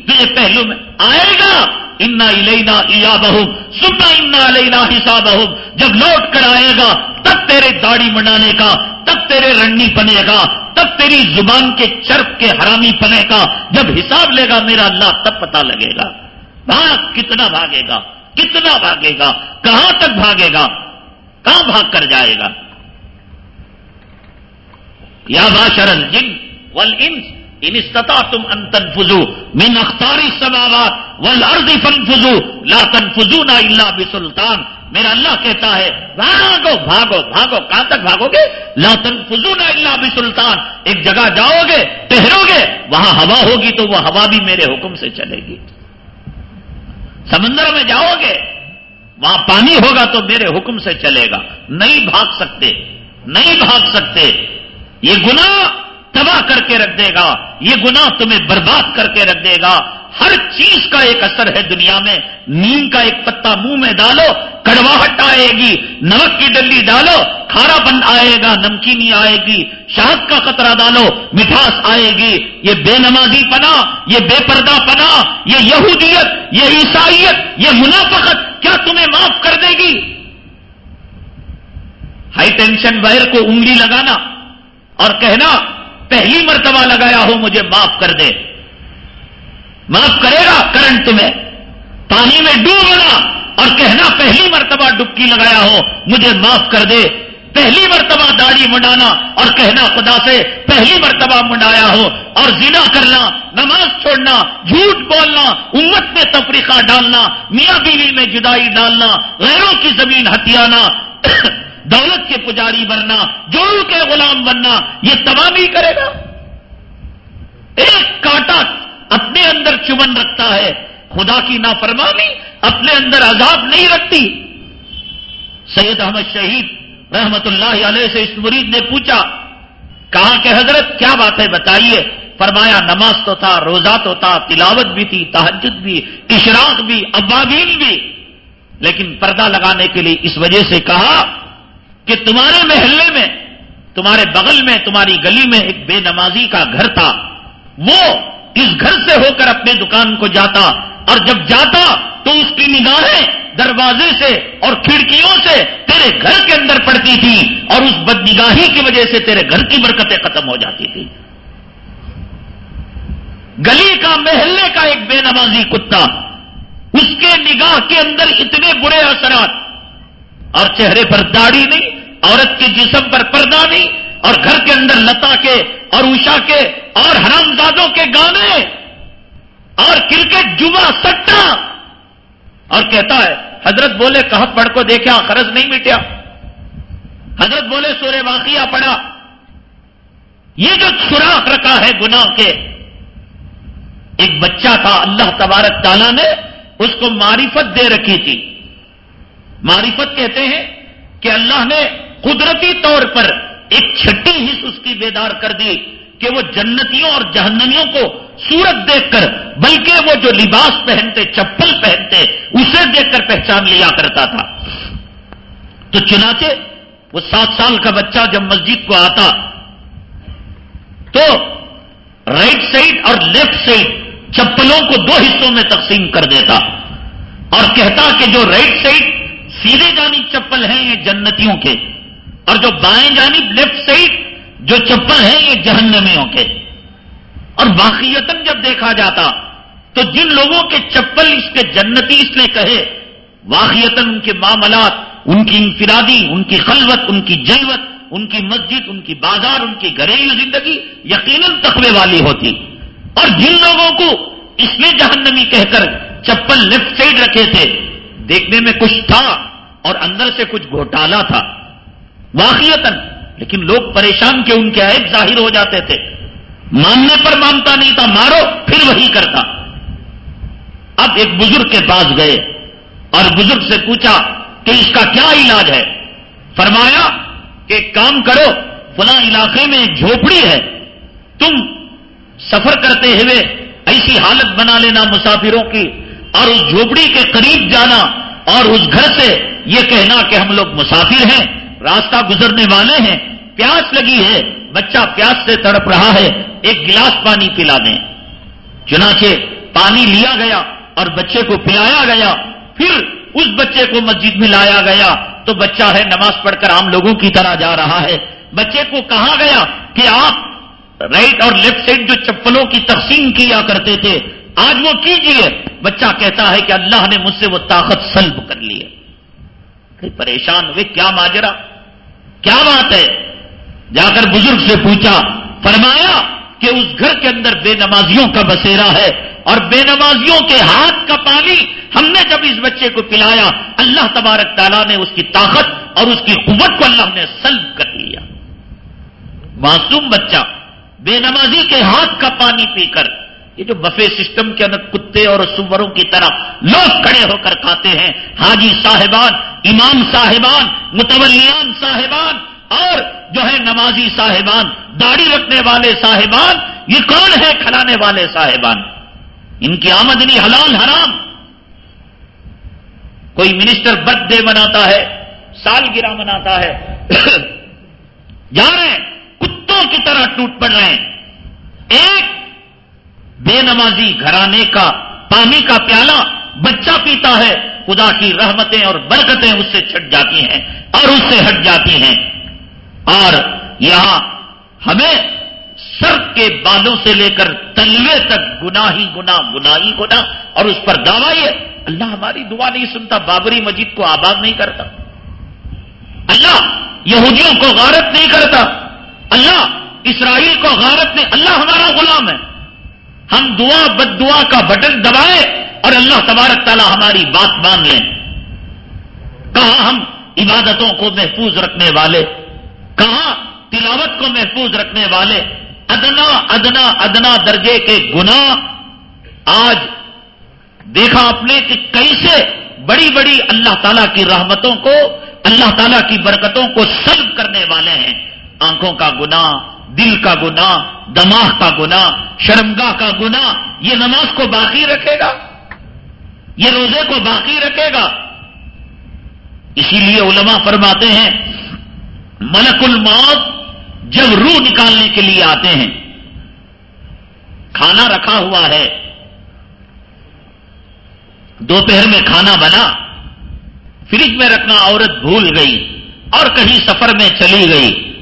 رنڈی تجھے پہلو میں آئے گا انا لینا ایا بہم سننا انا لینا حساب جب لوٹ کر آئے گا، تب تیرے داڑھی منانے کا، تب تیرے رنڈی پنے گا، تب تیری زبان کے چرپ کے حرامی پنے کا جب حساب لے گا میرا اللہ، تب پتا لگے گا۔ بھاگ کتنا بھاگے گا، کتنا بھاگے گا، کہاں تک بھاگے گا، کہاں بھاگ کر جائے گا؟ یا باشرن جن ول ان استطاع تم انتن فضو من اختاری سماوات ول ارضی فن فضو لا تن فضو نہ بسلطان. میرا اللہ کہتا ہے، بھاگو بھاگو بھاگو، کہاں تک بھاگو گے؟ لا تن فضو نہ اللہ بسلطان. ایک جگہ جاؤ گے ٹہرو گے، وہاں ہوا ہوگی تو وہ ہوا بھی میرے حکم سے چلے گی۔ سمندر میں جاؤ گے، وہاں پانی ہوگا تو میرے حکم سے چلے گا۔ نہیں بھاگ سکتے، نہیں بھاگ سکتے۔ یہ گنا تباہ کر کے رکھ دے گا، یہ گنا تمہیں برباد کر کے رکھ دے گا۔ ہر چیز کا ایک اثر ہے دنیا میں۔ نیم کا ایک پتا منہ میں ڈالو، کڑواہٹ آئے گی، نمک کی ڈلی ڈالو، کھارا بند آئے گا، نمکینی آئے گی، شہد کا خطرہ ڈالو، مٹھاس آئے گی۔ یہ بے نمازی پنا یہ بے پردہ پنا یہ یہودیت، یہ عیسائیت، یہ منافقت کیا تمہیں معاف کر دے گی؟ ہائی ٹینشن وائر کو انگلی لگانا اور کہنا پہلی مرتبہ لگایا ہو مجھے معاف کر دے۔ معاف کرے گا کرنٹ تمہیں۔ پانی میں ڈوبنا اور کہنا پہلی مرتبہ ڈبکی لگایا ہو مجھے معاف کر دے۔ پہلی مرتبہ داڑھی منڈانا اور کہنا خدا سے پہلی مرتبہ منڈایا ہو اور زنا کرنا، نماز چھوڑنا، جھوٹ بولنا، امت میں تفریقہ ڈالنا، میاں بیوی میں جدائی ڈالنا، غیروں کی زمین ہتھیانا۔ دولت کے پجاری بننا جوڑ کے غلام بننا، یہ تمام کرے گا۔ ایک کاٹا اپنے اندر چمن رکھتا ہے، خدا کی نافرمانی اپنے اندر عذاب نہیں رکھتی۔ سید احمد شہید رحمت اللہ علیہ سے اس مرید نے پوچھا کہا کہ حضرت، کیا بات ہے بتائیے؟ فرمایا، نماز تو تھا، روزہ تو تھا، تلاوت بھی تھی تحجد بھی، اشراق بھی ابابین بھی۔ لیکن پردہ لگانے کے لیے اس وجہ سے کہا کہ تمہارے محلے میں، تمہارے بغل میں، تمہاری گلی میں ایک بے نمازی کا گھر تھا۔ وہ اس گھر سے ہو کر اپنے دکان کو جاتا اور جب جاتا تو اس کی نگاہیں دروازے سے اور کھڑکیوں سے تیرے گھر کے اندر پڑتی تھی اور اس بد نگاہی کی وجہ سے تیرے گھر کی برکتیں ختم ہو جاتی تھی گلی کا، محلے کا ایک بے نمازی کتا، اس کے نگاہ کے اندر اتنے برے اثرات اور چہرے پر داڑھی نہیں عورت کے جسم پر پردہ نہیں اور گھر کے اندر لتا کے اور اوشا کے اور حرامزادوں کے گانے اور کرکٹ جمعہ سٹا اور کہتا ہے، حضرت بولے، کہاں پڑھ کو دیکھا؟ خرچ نہیں مٹیا۔ حضرت بولے سورے واقعہ پڑا یہ جو سوراخ رکھا ہے گناہ کے، ایک بچہ تھا، اللہ تبارک تعالیٰ نے اس کو معرفت دے رکھی تھی۔ معرفت کہتے ہیں کہ اللہ نے قدرتی طور پر ایک چھٹی حص اس کی بیدار کر دی کہ وہ جنتیوں اور جہنمیوں کو سورت دیکھ کر، بلکہ وہ جو لباس پہنتے، چپل پہنتے، اسے دیکھ کر پہچان لیا کرتا تھا۔ تو چنانچہ وہ سات سال کا بچہ جب مسجد کو آتا، تو رائٹ سائڈ اور لیفٹ سائڈ چپلوں کو دو حصوں میں تقسیم کر دیتا اور کہتا کہ جو رائٹ سائڈ سیدھے جانب چپل ہیں یہ جنتیوں کے۔ اور جو بائیں جانب لیفٹ سائڈ جو چپل ہیں یہ جہنمیوں کے۔ اور واقعیتن جب دیکھا جاتا تو جن لوگوں کے چپل اس کے جنتی اس نے کہے واقعیتن ان کے معاملات، ان کی انفرادی، ان کی خلوت، ان کی جلوت ان کی مسجد، ان کی بازار، ان کی گھریلو زندگی یقیناً تقوی والی ہوتی۔ اور جن لوگوں کو اس نے جہنمی کہہ کر چپل لیفٹ سائڈ رکھے تھے، دیکھنے میں کچھ تھا اور اندر سے کچھ گھوٹالا تھا۔ واقعیتن لیکن لوگ پریشان کے ان کے عیب ظاہر ہو جاتے تھے۔ ماننے پر مانتا نہیں تھا، مارو، پھر وہی کرتا۔ اب ایک بزرگ کے پاس گئے اور بزرگ سے پوچھا کہ اس کا کیا علاج ہے؟ فرمایا کہ ایک کام کرو، فلاں علاقے میں ایک جھوپڑی ہے۔ تم سفر کرتے ہوئے ایسی حالت بنا لینا مسافروں کی اور اس جھوپڑی کے قریب جانا اور اس گھر سے یہ کہنا کہ ہم لوگ مسافر ہیں۔ راستہ گزرنے والے ہیں، پیاس لگی ہے، بچہ پیاس سے تڑپ رہا ہے، ایک گلاس پانی پلا دیں۔ چنانچہ پانی لیا گیا اور بچے کو پلایا گیا، پھر اس بچے کو مسجد میں لایا گیا۔ تو بچہ ہے، نماز پڑھ کر عام لوگوں کی طرح جا رہا ہے۔ بچے کو کہا گیا کہ آپ رائٹ اور لیفٹ سائڈ جو چپلوں کی تقسیم کیا کرتے تھے، آج وہ کیجیے بچہ کہتا ہے کہ اللہ نے مجھ سے وہ طاقت سلب کر لی ہے۔ پریشان ہوئے، کیا ماجرا؟ کیا بات ہے؟ جا کر بزرگ سے پوچھا، فرمایا کہ اس گھر کے اندر بے نمازیوں کا بسیرا ہے اور بے نمازیوں کے ہاتھ کا پانی ہم نے جب اس بچے کو پلایا، اللہ تبارک تعالیٰ نے اس کی طاقت اور اس کی قوت کو اللہ نے سلب کر لیا۔ معصوم بچہ، بے نمازی کے ہاتھ کا پانی پی کر یہ جو بفے سسٹم کے اندر کتے اور سوروں کی طرح لوگ کھڑے ہو کر کھاتے ہیں، حاجی صاحبان، امام صاحبان، متولیان صاحبان، اور جو ہے نمازی صاحبان، داڑھی رکھنے والے صاحبان، یہ کون ہے کھلانے والے صاحبان؟ ان کی آمدنی حلال حرام۔ کوئی منسٹر برتھ ڈے مناتا ہے، سالگرہ مناتا ہے، جا رہے ہیں، کتوں کی طرح ٹوٹ پڑ رہے ہیں۔ ایک بے نمازی گھرانے کا، پانی کا پیالہ بچہ پیتا ہے، خدا کی رحمتیں اور برکتیں اس سے چھٹ جاتی ہیں اور اس سے ہٹ جاتی ہیں۔ اور یہاں ہمیں سر کے بالوں سے لے کر تلوے تک گنا ہی گنا گنا ہی گنا اور اس پر دعویٰ، یہ اللہ ہماری دعا نہیں سنتا، بابری مسجد کو آباد نہیں کرتا۔ اللہ یہودیوں کو غارت نہیں کرتا۔ اللہ اسرائیل کو غارت نہیں، اللہ ہمارا غلام ہے۔ ہم دعا بد دعا کا بٹن دبائے اور اللہ تبارک تعالیٰ ہماری بات مان لیں۔ کہاں ہم عبادتوں کو محفوظ رکھنے والے؟ کہاں تلاوت کو محفوظ رکھنے والے؟ ادنا ادنا ادنا درجے کے گنا آج دیکھا اپنے کہ کیسے بڑی بڑی اللہ تعالیٰ کی رحمتوں کو، اللہ تعالیٰ کی برکتوں کو سلب کرنے والے ہیں۔ آنکھوں کا گنا دل کا گنا دماغ کا گنا شرمگاہ کا گنا یہ نماز کو باقی رکھے گا۔ یہ روزے کو باقی رکھے گا۔ اسی لیے علماء فرماتے ہیں، ملک الموت جب روح نکالنے کے لیے آتے ہیں، کھانا رکھا ہوا ہے، دوپہر میں کھانا بنا، فریج میں رکھنا، عورت بھول گئی اور کہیں سفر میں چلی گئی۔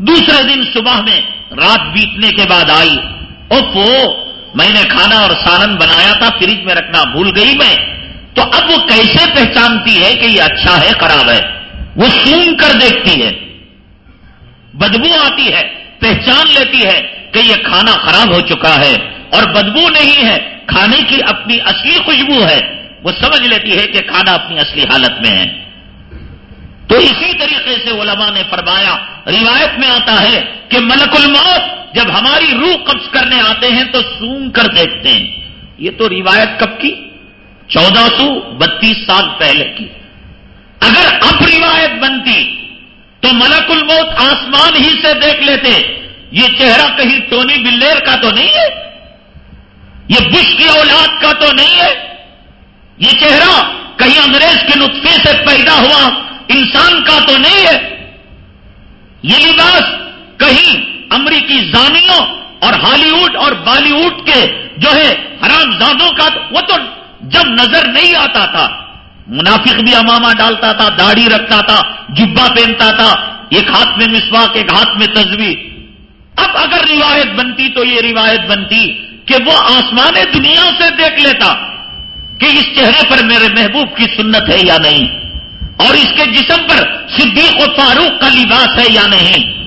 دوسرے دن صبح میں رات بیتنے کے بعد آئی۔ اوپو میں نے کھانا اور سالن بنایا تھا، فریج میں رکھنا بھول گئی میں۔ تو اب وہ کیسے پہچانتی ہے کہ یہ اچھا ہے، خراب ہے؟ وہ سون کر دیکھتی ہے۔ بدبو آتی ہے، پہچان لیتی ہے کہ یہ کھانا خراب ہو چکا ہے۔ اور بدبو نہیں ہے، کھانے کی اپنی اصلی خوشبو ہے۔ وہ سمجھ لیتی ہے کہ کھانا اپنی اصلی حالت میں ہے۔ تو اسی طریقے سے علماء نے فرمایا، روایت میں آتا ہے کہ ملک الموت جب ہماری روح قبض کرنے آتے ہیں تو سون کر دیکھتے ہیں۔ یہ تو روایت کب کی؟ چودہ سو بتیس سال پہلے کی۔ اگر اب روایت بنتی تو ملک الموت آسمان ہی سے دیکھ لیتے۔ یہ چہرہ کہیں ٹونی بلیر کا تو نہیں ہے؟ یہ بش کی اولاد کا تو نہیں ہے؟ یہ چہرہ کہیں انگریز کے نطفے سے پیدا ہوا انسان کا تو نہیں ہے۔ یہ لباس کہیں امریکی زانیوں اور ہالی ووڈ اور بالی ووڈ کے جو ہے حرام زادوں کا وہ تو جب نظر نہیں آتا تھا۔ منافق بھی امامہ ڈالتا تھا، داڑھی رکھتا تھا جبا پہنتا تھا، ایک ہاتھ میں مسواک، ایک ہاتھ میں تصویر اب اگر روایت بنتی تو یہ روایت بنتی کہ وہ آسمان دنیا سے دیکھ لیتا کہ اس چہرے پر میرے محبوب کی سنت ہے یا نہیں۔ اور اس کے جسم پر صدیق و فاروق کا لباس ہے یا نہیں؟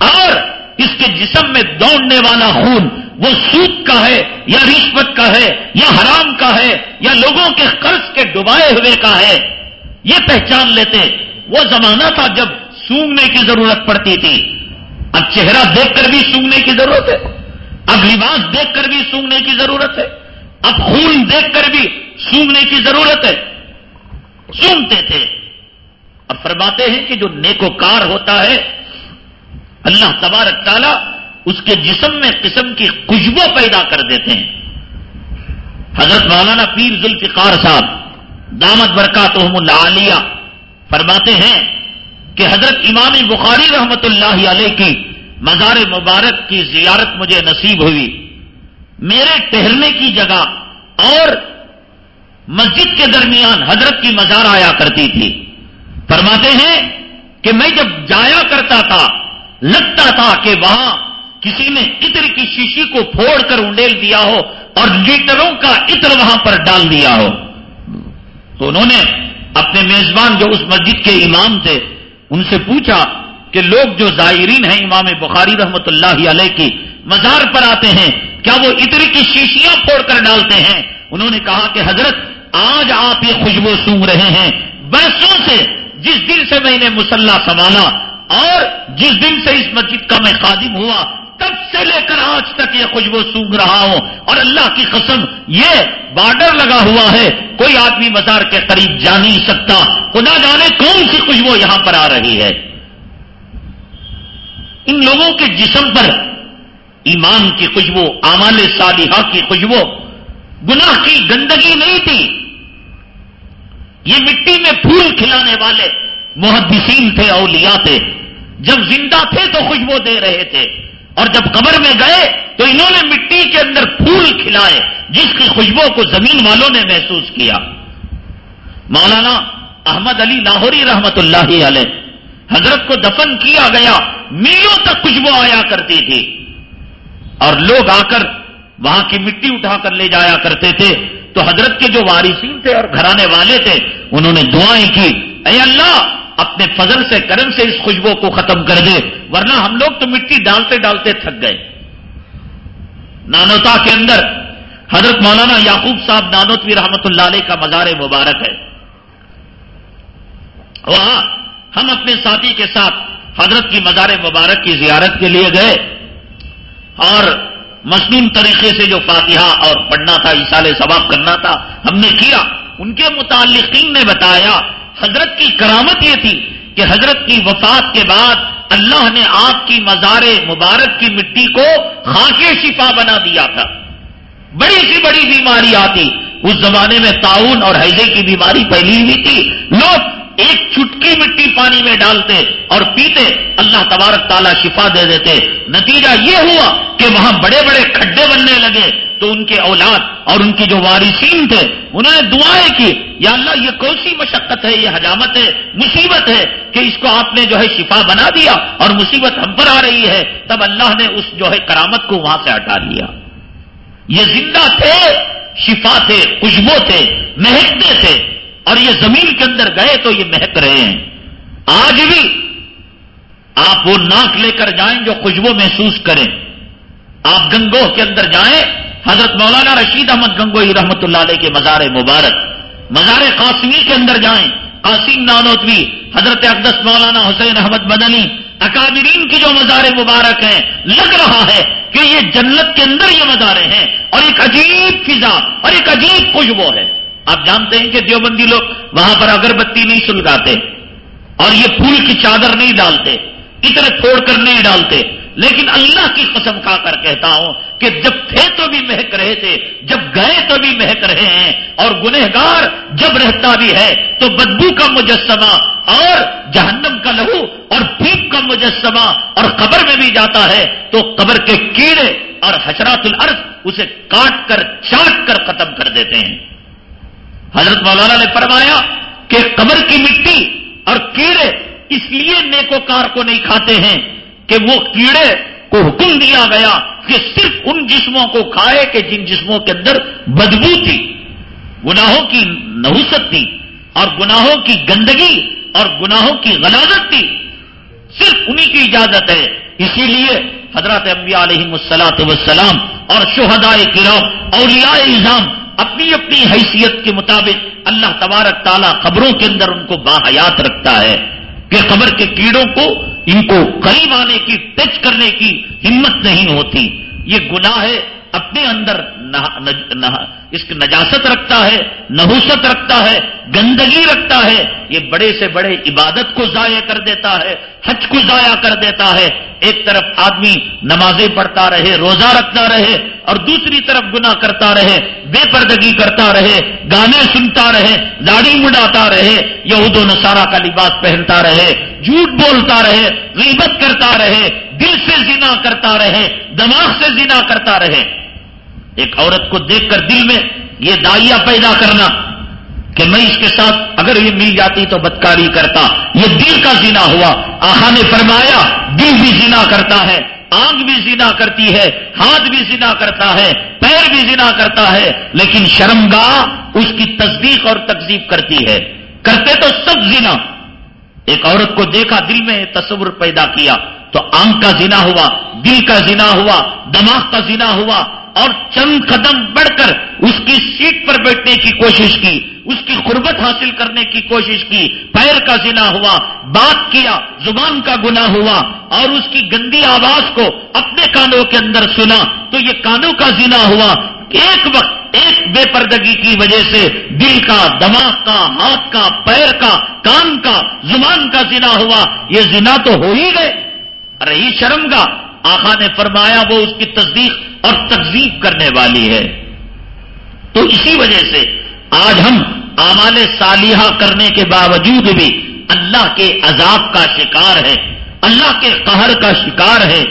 اور اس کے جسم میں دوڑنے والا خون وہ سود کا ہے یا رشوت کا ہے یا حرام کا ہے یا لوگوں کے قرض کے ڈبائے ہوئے کا ہے؟ یہ پہچان لیتے، وہ زمانہ تھا جب سونگنے کی ضرورت پڑتی تھی۔ اب چہرہ دیکھ کر بھی سونگنے کی ضرورت ہے۔ اب لباس دیکھ کر بھی سونگنے کی ضرورت ہے۔ اب خون دیکھ کر بھی سونگنے کی ضرورت ہے۔ سونگتے تھے۔ اب فرماتے ہیں کہ جو نیکوکار ہوتا ہے، اللہ تبارک تعالیٰ اس کے جسم میں قسم کی خوشبو پیدا کر دیتے ہیں۔ حضرت مولانا پیر ذوالفقار صاحب، دامت برکات العالیہ، فرماتے ہیں کہ حضرت امام بخاری رحمت اللہ علیہ کی مزار مبارک کی زیارت مجھے نصیب ہوئی۔ میرے ٹہرنے کی جگہ اور مسجد کے درمیان حضرت کی مزار آیا کرتی تھی۔ فرماتے ہیں کہ میں جب جایا کرتا تھا، لگتا تھا کہ وہاں کسی نے عطر کی شیشی کو پھوڑ کر انڈیل دیا ہو اور لیٹروں کا عطر وہاں پر ڈال دیا ہو۔ تو انہوں نے اپنے میزبان جو اس مسجد کے امام تھے، ان سے پوچھا کہ لوگ جو زائرین ہیں امام بخاری رحمت اللہ علیہ کی مزار پر آتے ہیں، کیا وہ عطر کی شیشیاں پھوڑ کر ڈالتے ہیں؟ انہوں نے کہا کہ حضرت، آج آپ یہ خوشبو سونگ رہے ہیں۔ برسوں سے جس دن سے میں نے مسلح سنبھالا اور جس دن سے اس مسجد کا میں خادم ہوا، تب سے لے کر آج تک یہ خوشبو سونگ رہا ہوں اور اللہ کی قسم، یہ بارڈر لگا ہوا ہے۔ کوئی آدمی مزار کے قریب جا نہیں سکتا۔ خدا جانے کون سی خوشبو یہاں پر آ رہی ہے۔ ان لوگوں کے جسم پر ایمان کی خوشبو آمال صالحہ کی خوشبو، گناہ کی گندگی نہیں تھی۔ یہ مٹی میں پھول کھلانے والے محدثین تھے، اولیاء تھے۔ جب زندہ تھے تو خوشبو دے رہے تھے۔ اور جب قبر میں گئے تو انہوں نے مٹی کے اندر پھول کھلائے، جس کی خوشبو کو زمین والوں نے محسوس کیا۔ مولانا احمد علی لاہوری رحمت اللہ علیہ حضرت کو دفن کیا گیا میلوں تک خوشبو آیا کرتی تھی۔ اور لوگ آ کر وہاں کی مٹی اٹھا کر لے جایا کرتے تھے۔ تو حضرت کے جو وارثین تھے اور گھرانے والے تھے، انہوں نے دعائیں کی، اے اللہ، اپنے فضل سے، کرم سے اس خوشبو کو ختم کر دے، ورنہ ہم لوگ تو مٹی ڈالتے ڈالتے تھک گئے۔ نانوتا کے اندر، حضرت مولانا یعقوب صاحب نانوتوی رحمت اللہ علیہ کا مزار مبارک ہے۔ وہاں ہم اپنے ساتھی کے ساتھ حضرت کی مزار مبارک کی زیارت کے لیے گئے۔ اور مصنون طریقے سے جو فاتحہ اور پڑھنا تھا اشال ثواب کرنا تھا، ہم نے کیا؟ ان کے متعلقین نے بتایا، حضرت کی کرامت یہ تھی کہ حضرت کی وفات کے بعد اللہ نے آپ کی مزار مبارک کی مٹی کو خاک شفا بنا دیا تھا۔ بڑی سی بڑی بیماری آتی۔ اس زمانے میں تعاون اور حیضے کی بیماری پھیلی ہوئی تھی۔ لوگ ایک چٹکی مٹی پانی میں ڈالتے اور پیتے، اللہ تبارک تعالیٰ شفا دے دیتے۔ نتیجہ یہ ہوا کہ وہاں بڑے بڑے کھڈے بننے لگے۔ تو ان کے اولاد اور ان کے جو وارثین تھے، انہوں نے دعائیں کی، یا اللہ، یہ کون سی مشقت ہے، یہ حجامت ہے، مصیبت ہے کہ اس کو آپ نے جو ہے شفا بنا دیا اور مصیبت ہم پر آ رہی ہے۔ تب اللہ نے اس جو ہے کرامت کو وہاں سے ہٹا لیا یہ زندہ تھے، شفا تھے، خوشبو تھے، مہکتے تھے۔ اور یہ زمین کے اندر گئے تو یہ مہک رہے ہیں۔ آج بھی آپ وہ ناک لے کر جائیں جو خوشبو محسوس کریں۔ آپ گنگوہ کے اندر جائیں۔ حضرت مولانا رشید احمد گنگوئی رحمت اللہ علیہ کے مزار مبارک۔ مزار قاسمی کے اندر جائیں۔ قاسم نانوتوی، حضرت اقدس مولانا حسین احمد مدنی، اکابرین کی جو مزار مبارک ہیں، لگ رہا ہے کہ یہ جنت کے اندر یہ مزارے ہیں اور ایک عجیب فضا، اور ایک عجیب خوشبو ہے۔ آپ جانتے ہیں کہ دیوبندی لوگ وہاں پر اگربتی نہیں سلگاتے اور یہ پھول کی چادر نہیں ڈالتے اتنے پھوڑ کر نہیں ڈالتے۔ لیکن اللہ کی قسم کھا کر کہتا ہوں کہ جب تھے تو بھی مہک رہے تھے، جب گئے تو بھی مہک رہے ہیں۔ اور گنہگار جب رہتا بھی ہے تو بدبو کا مجسمہ اور جہنم کا لہو اور پیپ کا مجسمہ اور قبر میں بھی جاتا ہے۔ تو قبر کے کیڑے اور حشرات الارض اسے کاٹ کر، چاٹ کر ختم کر دیتے ہیں۔ حضرت مولانا نے فرمایا کہ قبر کی مٹی اور کیڑے اس لیے نیکوکار کو نہیں کھاتے ہیں کہ وہ کیڑے کو حکم دیا گیا کہ صرف ان جسموں کو کھائے کہ جن جسموں کے اندر بدبو تھی، گناہوں کی نحوست تھی اور گناہوں کی گندگی اور گناہوں کی غلازت تھی۔ صرف انہی کی اجازت ہے۔ اسی لیے حضرت انبیاء علیہ السلاط وسلام اور شہدائے کرام، اولیاء الزام اپنی اپنی حیثیت کے مطابق اللہ تبارک تعالیٰ خبروں کے اندر ان کو باحیات رکھتا ہے کہ قبر کے کیڑوں کو ان کو قریب آنے کی، ٹچ کرنے کی ہمت نہیں ہوتی۔ یہ گناہ ہے اپنے اندر اس کی نجاست رکھتا ہے، نحوست رکھتا ہے، گندگی رکھتا ہے، یہ بڑے سے بڑے عبادت کو ضائع کر دیتا ہے، حج کو ضائع کر دیتا ہے، ایک طرف آدمی نمازیں پڑھتا رہے، روزہ رکھتا رہے اور دوسری طرف گناہ کرتا رہے بے پردگی کرتا رہے، گانے سنتا رہے، داڑھی مڈاتا رہے، یہود و نصارہ کا لباس پہنتا رہے، جھوٹ بولتا رہے، غیبت کرتا رہے، دل سے زنا کرتا رہے، دماغ سے زنا کرتا رہے ایک عورت کو دیکھ کر دل میں یہ دائیا پیدا کرنا کہ میں اس کے ساتھ اگر یہ مل جاتی تو بدکاری کرتا، یہ دل کا زنا ہوا۔ آخا نے فرمایا، دل بھی زنا کرتا ہے، آنکھ بھی زنا کرتی ہے، ہاتھ بھی زنا کرتا ہے، پیر بھی زنا کرتا ہے، لیکن شرمگاہ اس کی تصدیق اور تقزیب کرتی ہے۔ کرتے تو سب زنا۔ ایک عورت کو دیکھا، دل میں تصور پیدا کیا تو آنکھ کا زنا ہوا، دل کا زنا ہوا، دماغ کا زنا ہوا۔ اور چند قدم بڑھ کر اس کی سیٹ پر بیٹھنے کی کوشش کی، اس کی قربت حاصل کرنے کی کوشش کی۔ پیر کا زنا ہوا، بات کیا، زبان کا گنا ہوا اور اس کی گندی آواز کو اپنے کانوں کے اندر سنا۔ تو یہ کانوں کا زنا ہوا۔ ایک وقت ایک بے پردگی کی وجہ سے دل کا، دماغ کا ہاتھ کا، پیر کا، کان کا، زبان کا زنا ہوا۔ یہ زنا تو ہو ہی گئے۔ رہی شرم کا آخا نے فرمایا وہ اس کی تصدیق اور تقزیب کرنے والی ہے۔ تو اسی وجہ سے آج ہم آمال صالحہ کرنے کے باوجود بھی اللہ کے عذاب کا شکار ہے اللہ کے قہر کا شکار ہے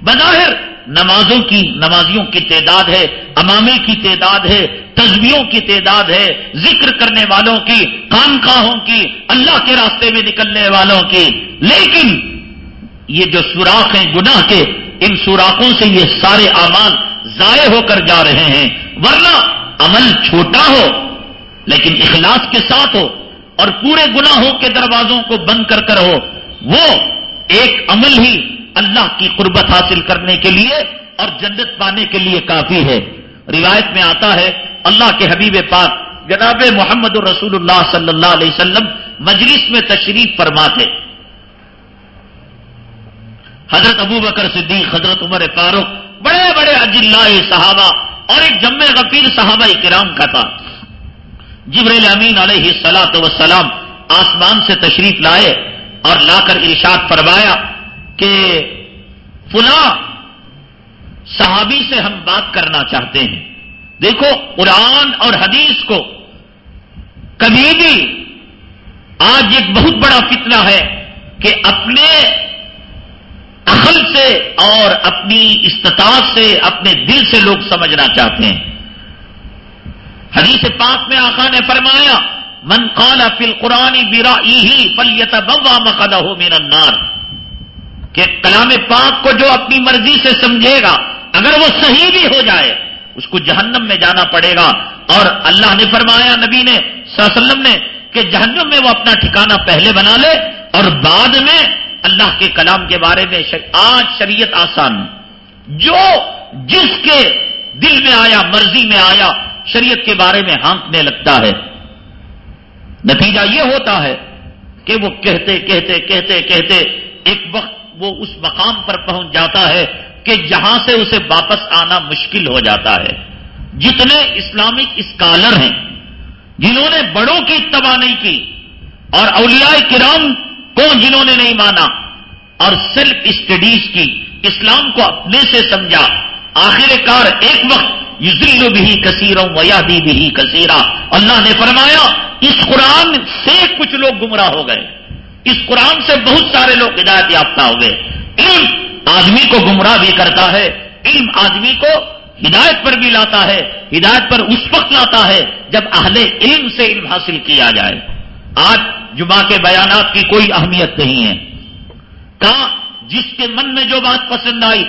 بظاہر نمازوں کی، نمازیوں کی تعداد ہے، امامے کی تعداد ہے تصویروں کی تعداد ہے، ذکر کرنے والوں کی، خانقاہوں کی، اللہ کے راستے میں نکلنے والوں کی۔ لیکن یہ جو سوراخ ہیں، گناہ کے، ان سوراخوں سے یہ سارے اعمال ضائع ہو کر جا رہے ہیں۔ ورنہ عمل چھوٹا ہو، لیکن اخلاص کے ساتھ ہو اور پورے گناہوں کے دروازوں کو بند کر کر ہو، وہ ایک عمل ہی اللہ کی قربت حاصل کرنے کے لیے اور جنت پانے کے لیے کافی ہے۔ روایت میں آتا ہے، اللہ کے حبیب پاک جناب محمد رسول اللہ صلی اللہ علیہ وسلم مجلس میں تشریف فرما تھے حضرت ابو بکر صدیق، حضرت عمر فاروق، بڑے بڑے اجلاء صحابہ اور ایک جمع غفیر صحابہ کرام کا تھا۔ جبریل امین علیہ سلاۃ وسلام آسمان سے تشریف لائے اور لا کر ارشاد فرمایا کہ فلاں صحابی سے ہم بات کرنا چاہتے ہیں۔ دیکھو قرآن اور حدیث کو کبھی بھی آج ایک بہت بڑا فتنہ ہے کہ اپنے عقل سے اور اپنی استطاعت سے، اپنے دل سے لوگ سمجھنا چاہتے ہیں۔ حدیث پاک میں آقا نے فرمایا، من قال فی القرآن برا فلیت بوا مقدہ ہو میرا نار کہ کلام پاک کو جو اپنی مرضی سے سمجھے گا، اگر وہ صحیح بھی ہو جائے، اس کو جہنم میں جانا پڑے گا۔ اور اللہ نے فرمایا، نبی نے صلی اللہ علیہ وسلم نے کہ جہنم میں وہ اپنا ٹھکانہ پہلے بنا لے اور بعد میں اللہ کے کلام کے بارے میں آج شریعت آسان۔ جو جس کے دل میں آیا، مرضی میں آیا، شریعت کے بارے میں ہانکنے لگتا ہے۔ نتیجہ یہ ہوتا ہے کہ وہ کہتے کہتے کہتے کہتے ایک وقت وہ اس مقام پر پہنچ جاتا ہے کہ جہاں سے اسے واپس آنا مشکل ہو جاتا ہے۔ جتنے اسلامک اسکالر ہیں، جنہوں نے بڑوں کی اتباع نہیں کی اور اولیاء کرام کو جنہوں نے نہیں مانا اور سیلف اسٹڈیز کی اسلام کو اپنے سے سمجھا آخر کار ایک وقت یوزل بھی کثیروں ویادی بھی کثیرا۔ اللہ نے فرمایا، اس قرآن سے کچھ لوگ گمراہ ہو گئے۔ اس قرآن سے بہت سارے لوگ ہدایت یافتہ ہو گئے۔ علم آدمی کو گمراہ بھی کرتا ہے، علم آدمی کو ہدایت پر بھی لاتا ہے، ہدایت پر اس وقت لاتا ہے جب اہل علم سے علم حاصل کیا جائے۔ آج جمعہ کے بیانات کی کوئی اہمیت نہیں ہے۔ کہاں جس کے من میں جو بات پسند آئی،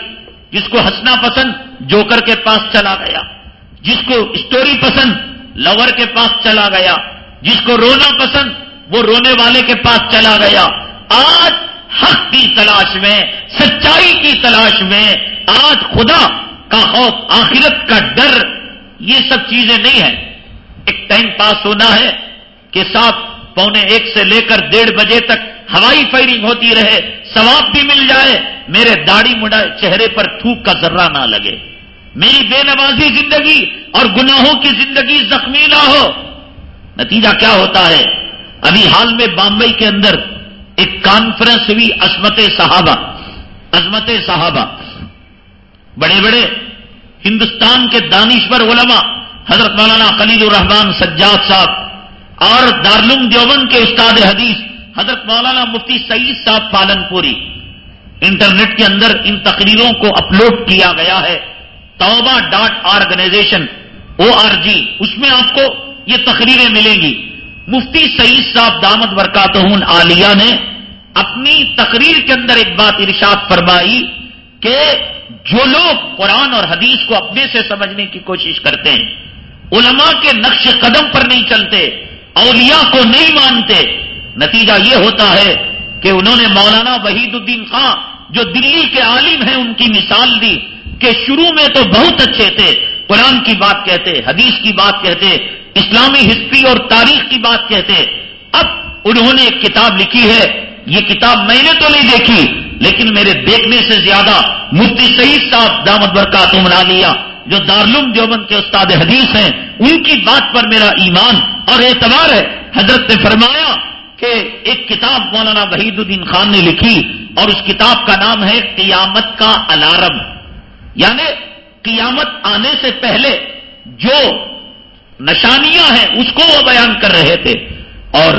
جس کو ہنسنا پسند، جوکر کے پاس چلا گیا۔ جس کو اسٹوری پسند لور کے پاس چلا گیا۔ جس کو رونا پسند، وہ رونے والے کے پاس چلا گیا۔ آج حق کی تلاش میں، سچائی کی تلاش میں، آج خدا کا خوف، آخرت کا ڈر، یہ سب چیزیں نہیں ہیں۔ ایک ٹائم پاس ہونا ہے کہ ساتھ پونے ایک سے لے کر ڈیڑھ بجے تک ہوائی فائرنگ ہوتی رہے، ثواب بھی مل جائے۔ میرے داڑھی مڈا چہرے پر تھوک کا ذرہ نہ لگے۔ میری بے نوازی زندگی اور گناہوں کی زندگی زخمی نہ ہو۔ نتیجہ کیا ہوتا ہے؟ ابھی حال میں بامبئی کے اندر ایک کانفرنس ہوئی عصمت صحابہ۔ عظمت صحابہ۔ بڑے بڑے ہندوستان کے دانشور علماء، حضرت مولانا خلیل الرحمان سجاد صاحب اور دارلوم دیوبند کے استاد حدیث، حضرت مولانا مفتی سعید صاحب پالن پوری انٹرنیٹ کے اندر ان تقریروں کو اپلوڈ کیا گیا ہے۔ توبہ dot organization, O R G اس میں آپ کو یہ تقریریں ملیں گی۔ مفتی سعید صاحب دامد برکات عالیہ نے اپنی تقریر کے اندر ایک بات ارشاد فرمائی کہ جو لوگ قرآن اور حدیث کو اپنے سے سمجھنے کی کوشش کرتے ہیں، علماء کے نقش قدم پر نہیں چلتے۔ اولیاء کو نہیں مانتے۔ نتیجہ یہ ہوتا ہے کہ انہوں نے مولانا وحید الدین خان جو دلی کے عالم ہیں، ان کی مثال دی کہ شروع میں تو بہت اچھے تھے۔ قرآن کی بات کہتے، حدیث کی بات کہتے، اسلامی ہسٹری اور تاریخ کی بات کہتے۔ اب انہوں نے ایک کتاب لکھی ہے۔ یہ کتاب میں نے تو نہیں دیکھی، لیکن میرے دیکھنے سے زیادہ مفتی سعید صاحب دامد برکات منا لیا۔ جو دارلوم دیوبند کے استاد حدیث ہیں، ان کی بات پر میرا ایمان اور اعتبار ہے۔ حضرت نے فرمایا کہ ایک کتاب مولانا وحید الدین خان نے لکھی اور اس کتاب کا نام ہے قیامت کا الارم۔ یعنی قیامت آنے سے پہلے جو نشانیاں ہیں، اس کو وہ بیان کر رہے تھے۔ اور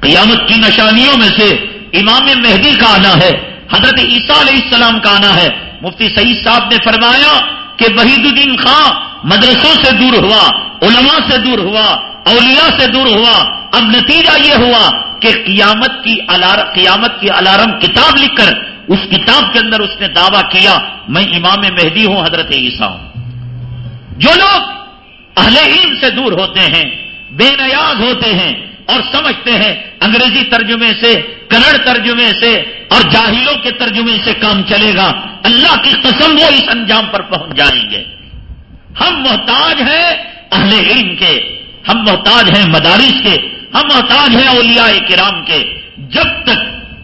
قیامت کی نشانیوں میں سے امام مہدی کا آنا ہے، حضرت عیسیٰ علیہ السلام کا آنا ہے۔ مفتی سعید صاحب نے فرمایا کہ وحید الدین خان مدرسوں سے دور ہوا، علماء سے دور ہوا، اولیاء سے دور ہوا۔ اب نتیجہ یہ ہوا کہ قیامت کی قیامت کی الارم کتاب لکھ کر اس کتاب کے اندر اس نے دعویٰ کیا، میں امام مہدی ہوں، حضرت عیسیٰ ہوں۔ جو لوگ اہل علم سے دور ہوتے ہیں، بے نیاز ہوتے ہیں اور سمجھتے ہیں انگریزی ترجمے سے، کنڑ ترجمے سے اور جاہلوں کے ترجمے سے کام چلے گا۔ اللہ کی قسم وہ اس انجام پر پہنچ جائیں گے۔ ہم محتاج ہیں اہل علم کے، ہم محتاج ہیں مدارس کے، ہم محتاج ہیں اولیاء کرام کے۔ جب تک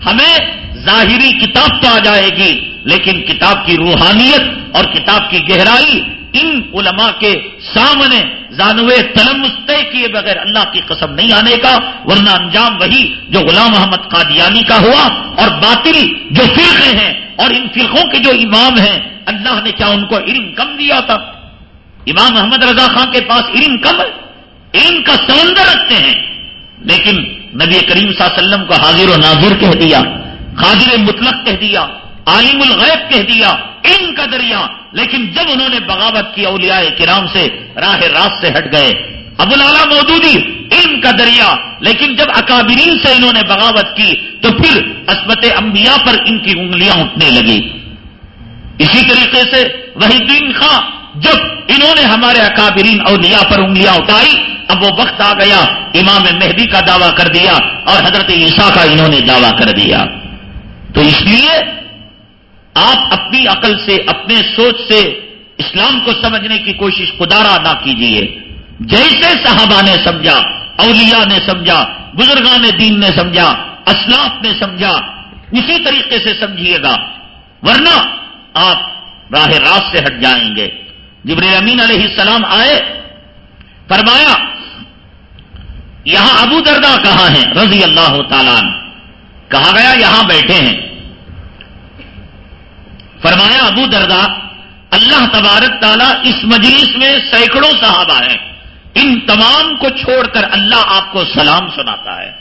ہمیں ظاہری کتاب تو آ جائے گی، لیکن کتاب کی روحانیت اور کتاب کی گہرائی ان علماء کے سامنے زانوے تلم کیے بغیر اللہ کی قسم نہیں آنے کا، ورنہ انجام وہی جو غلام محمد قادیانی کا ہوا اور باطل جو فرقے ہیں اور ان فرقوں کے جو امام ہیں، اللہ نے کیا ان کو علم کم دیا تھا؟ امام محمد رضا خان کے پاس علم کم ہے؟ علم کا سمندر رکھتے ہیں۔ لیکن نبی کریم صلی اللہ علیہ وسلم کو حاضر و ناظر کہہ دیا، قادر مطلق کہہ دیا عالم الغیب کہہ دیا، علم کا دریا لیکن جب انہوں نے بغاوت کی اولیاء کرام سے، راہ راست سے ہٹ گئے۔ ابو العلا مودودی، علم کا دریا لیکن جب اکابرین سے انہوں نے بغاوت کی، تو پھر عصمت انبیاء پر ان کی انگلیاں اٹھنے لگی۔ اسی طریقے سے وہی دین خاں جب انہوں نے ہمارے اکابرین اولیاء پر انگلیاں اٹھائی، اب وہ وقت آ گیا، امام مہدی کا دعویٰ کر دیا اور حضرت عیسیٰ کا انہوں نے دعویٰ کر دیا۔ تو اس لیے آپ اپنی عقل سے، اپنے سوچ سے اسلام کو سمجھنے کی کوشش خدارا نہ کیجیے جیسے صحابہ نے سمجھا، اولیاء نے سمجھا بزرگان دین نے سمجھا، اسلاف نے سمجھا، اسی طریقے سے سمجھیے گا۔ ورنہ آپ راہ راست سے ہٹ جائیں گے۔ جبر امین علیہ السلام آئے، فرمایا، یہاں ابو دردا کہاں ہیں؟ رضی اللہ تعالیٰ کہا گیا، یہاں بیٹھے ہیں۔ فرمایا ابو دردا اللہ تبارک تعالیٰ اس مجلس میں سینکڑوں صحابہ ہیں۔ ان تمام کو چھوڑ کر اللہ آپ کو سلام سناتا ہے۔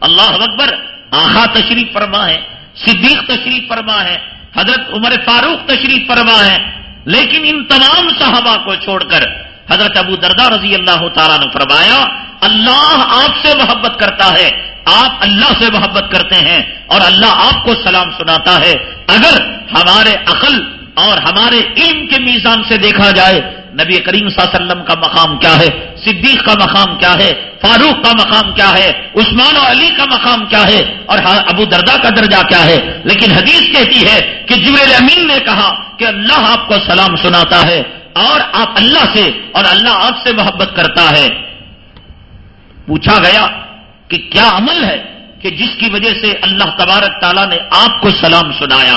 اللہ اکبر آخا تشریف فرما ہے، صدیق تشریف فرما ہے، حضرت عمر فاروق تشریف فرما ہے۔ لیکن ان تمام صحابہ کو چھوڑ کر حضرت ابو دردہ رضی اللہ تعالیٰ نے فرمایا، اللہ آپ سے محبت کرتا ہے۔ آپ اللہ سے محبت کرتے ہیں اور اللہ آپ کو سلام سناتا ہے، اگر ہمارے عقل اور ہمارے علم کے میزان سے دیکھا جائے، نبی کریم صلی اللہ علیہ وسلم کا مقام کیا ہے؟ صدیق کا مقام کیا ہے؟ فاروق کا مقام کیا ہے؟ عثمان و علی کا مقام کیا ہے؟ اور ہاں، ابو دردا کا درجہ کیا ہے؟ لیکن حدیث کہتی ہے کہ جبریل امین نے کہا کہ اللہ آپ کو سلام سناتا ہے اور آپ اللہ سے اور اللہ آپ سے محبت کرتا ہے۔ پوچھا گیا کہ کیا عمل ہے کہ جس کی وجہ سے اللہ تبارک تعالیٰ نے آپ کو سلام سنایا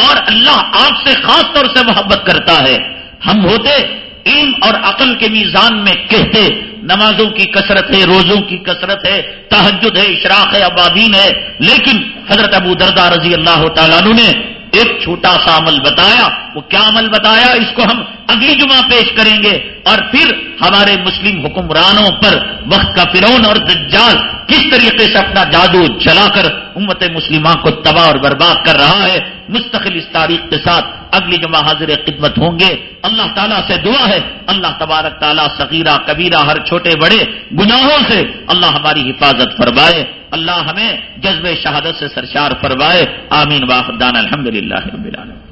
اور اللہ آپ سے خاص طور سے محبت کرتا ہے ہم ہوتے علم اور عقل کے میزان میں کہتے نمازوں کی کثرت ہے، روزوں کی کثرت ہے تحجد ہے، اشراق ہے ابابین ہے، لیکن حضرت ابو دردہ رضی اللہ تعالیٰ نے ایک چھوٹا سا عمل بتایا وہ کیا عمل بتایا اس کو ہم اگلی جمعہ پیش کریں گے اور پھر ہمارے مسلم حکمرانوں پر وقت کا فرون اور دجال کس طریقے سے اپنا جادو چلا کر امت مسلمہ کو تباہ اور برباد کر رہا ہے، مستقل اس تاریخ کے ساتھ اگلی جمعہ حاضر خدمت ہوں گے۔ اللہ تعالیٰ سے دعا ہے۔ اللہ تبارک تعالیٰ صغیرہ، کبیرہ، ہر چھوٹے بڑے گناہوں سے اللہ ہماری حفاظت فرمائے۔ اللہ ہمیں جذب شہادت سے سرشار فرمائے۔ آمین واحدان الحمد للہ رب العالمین۔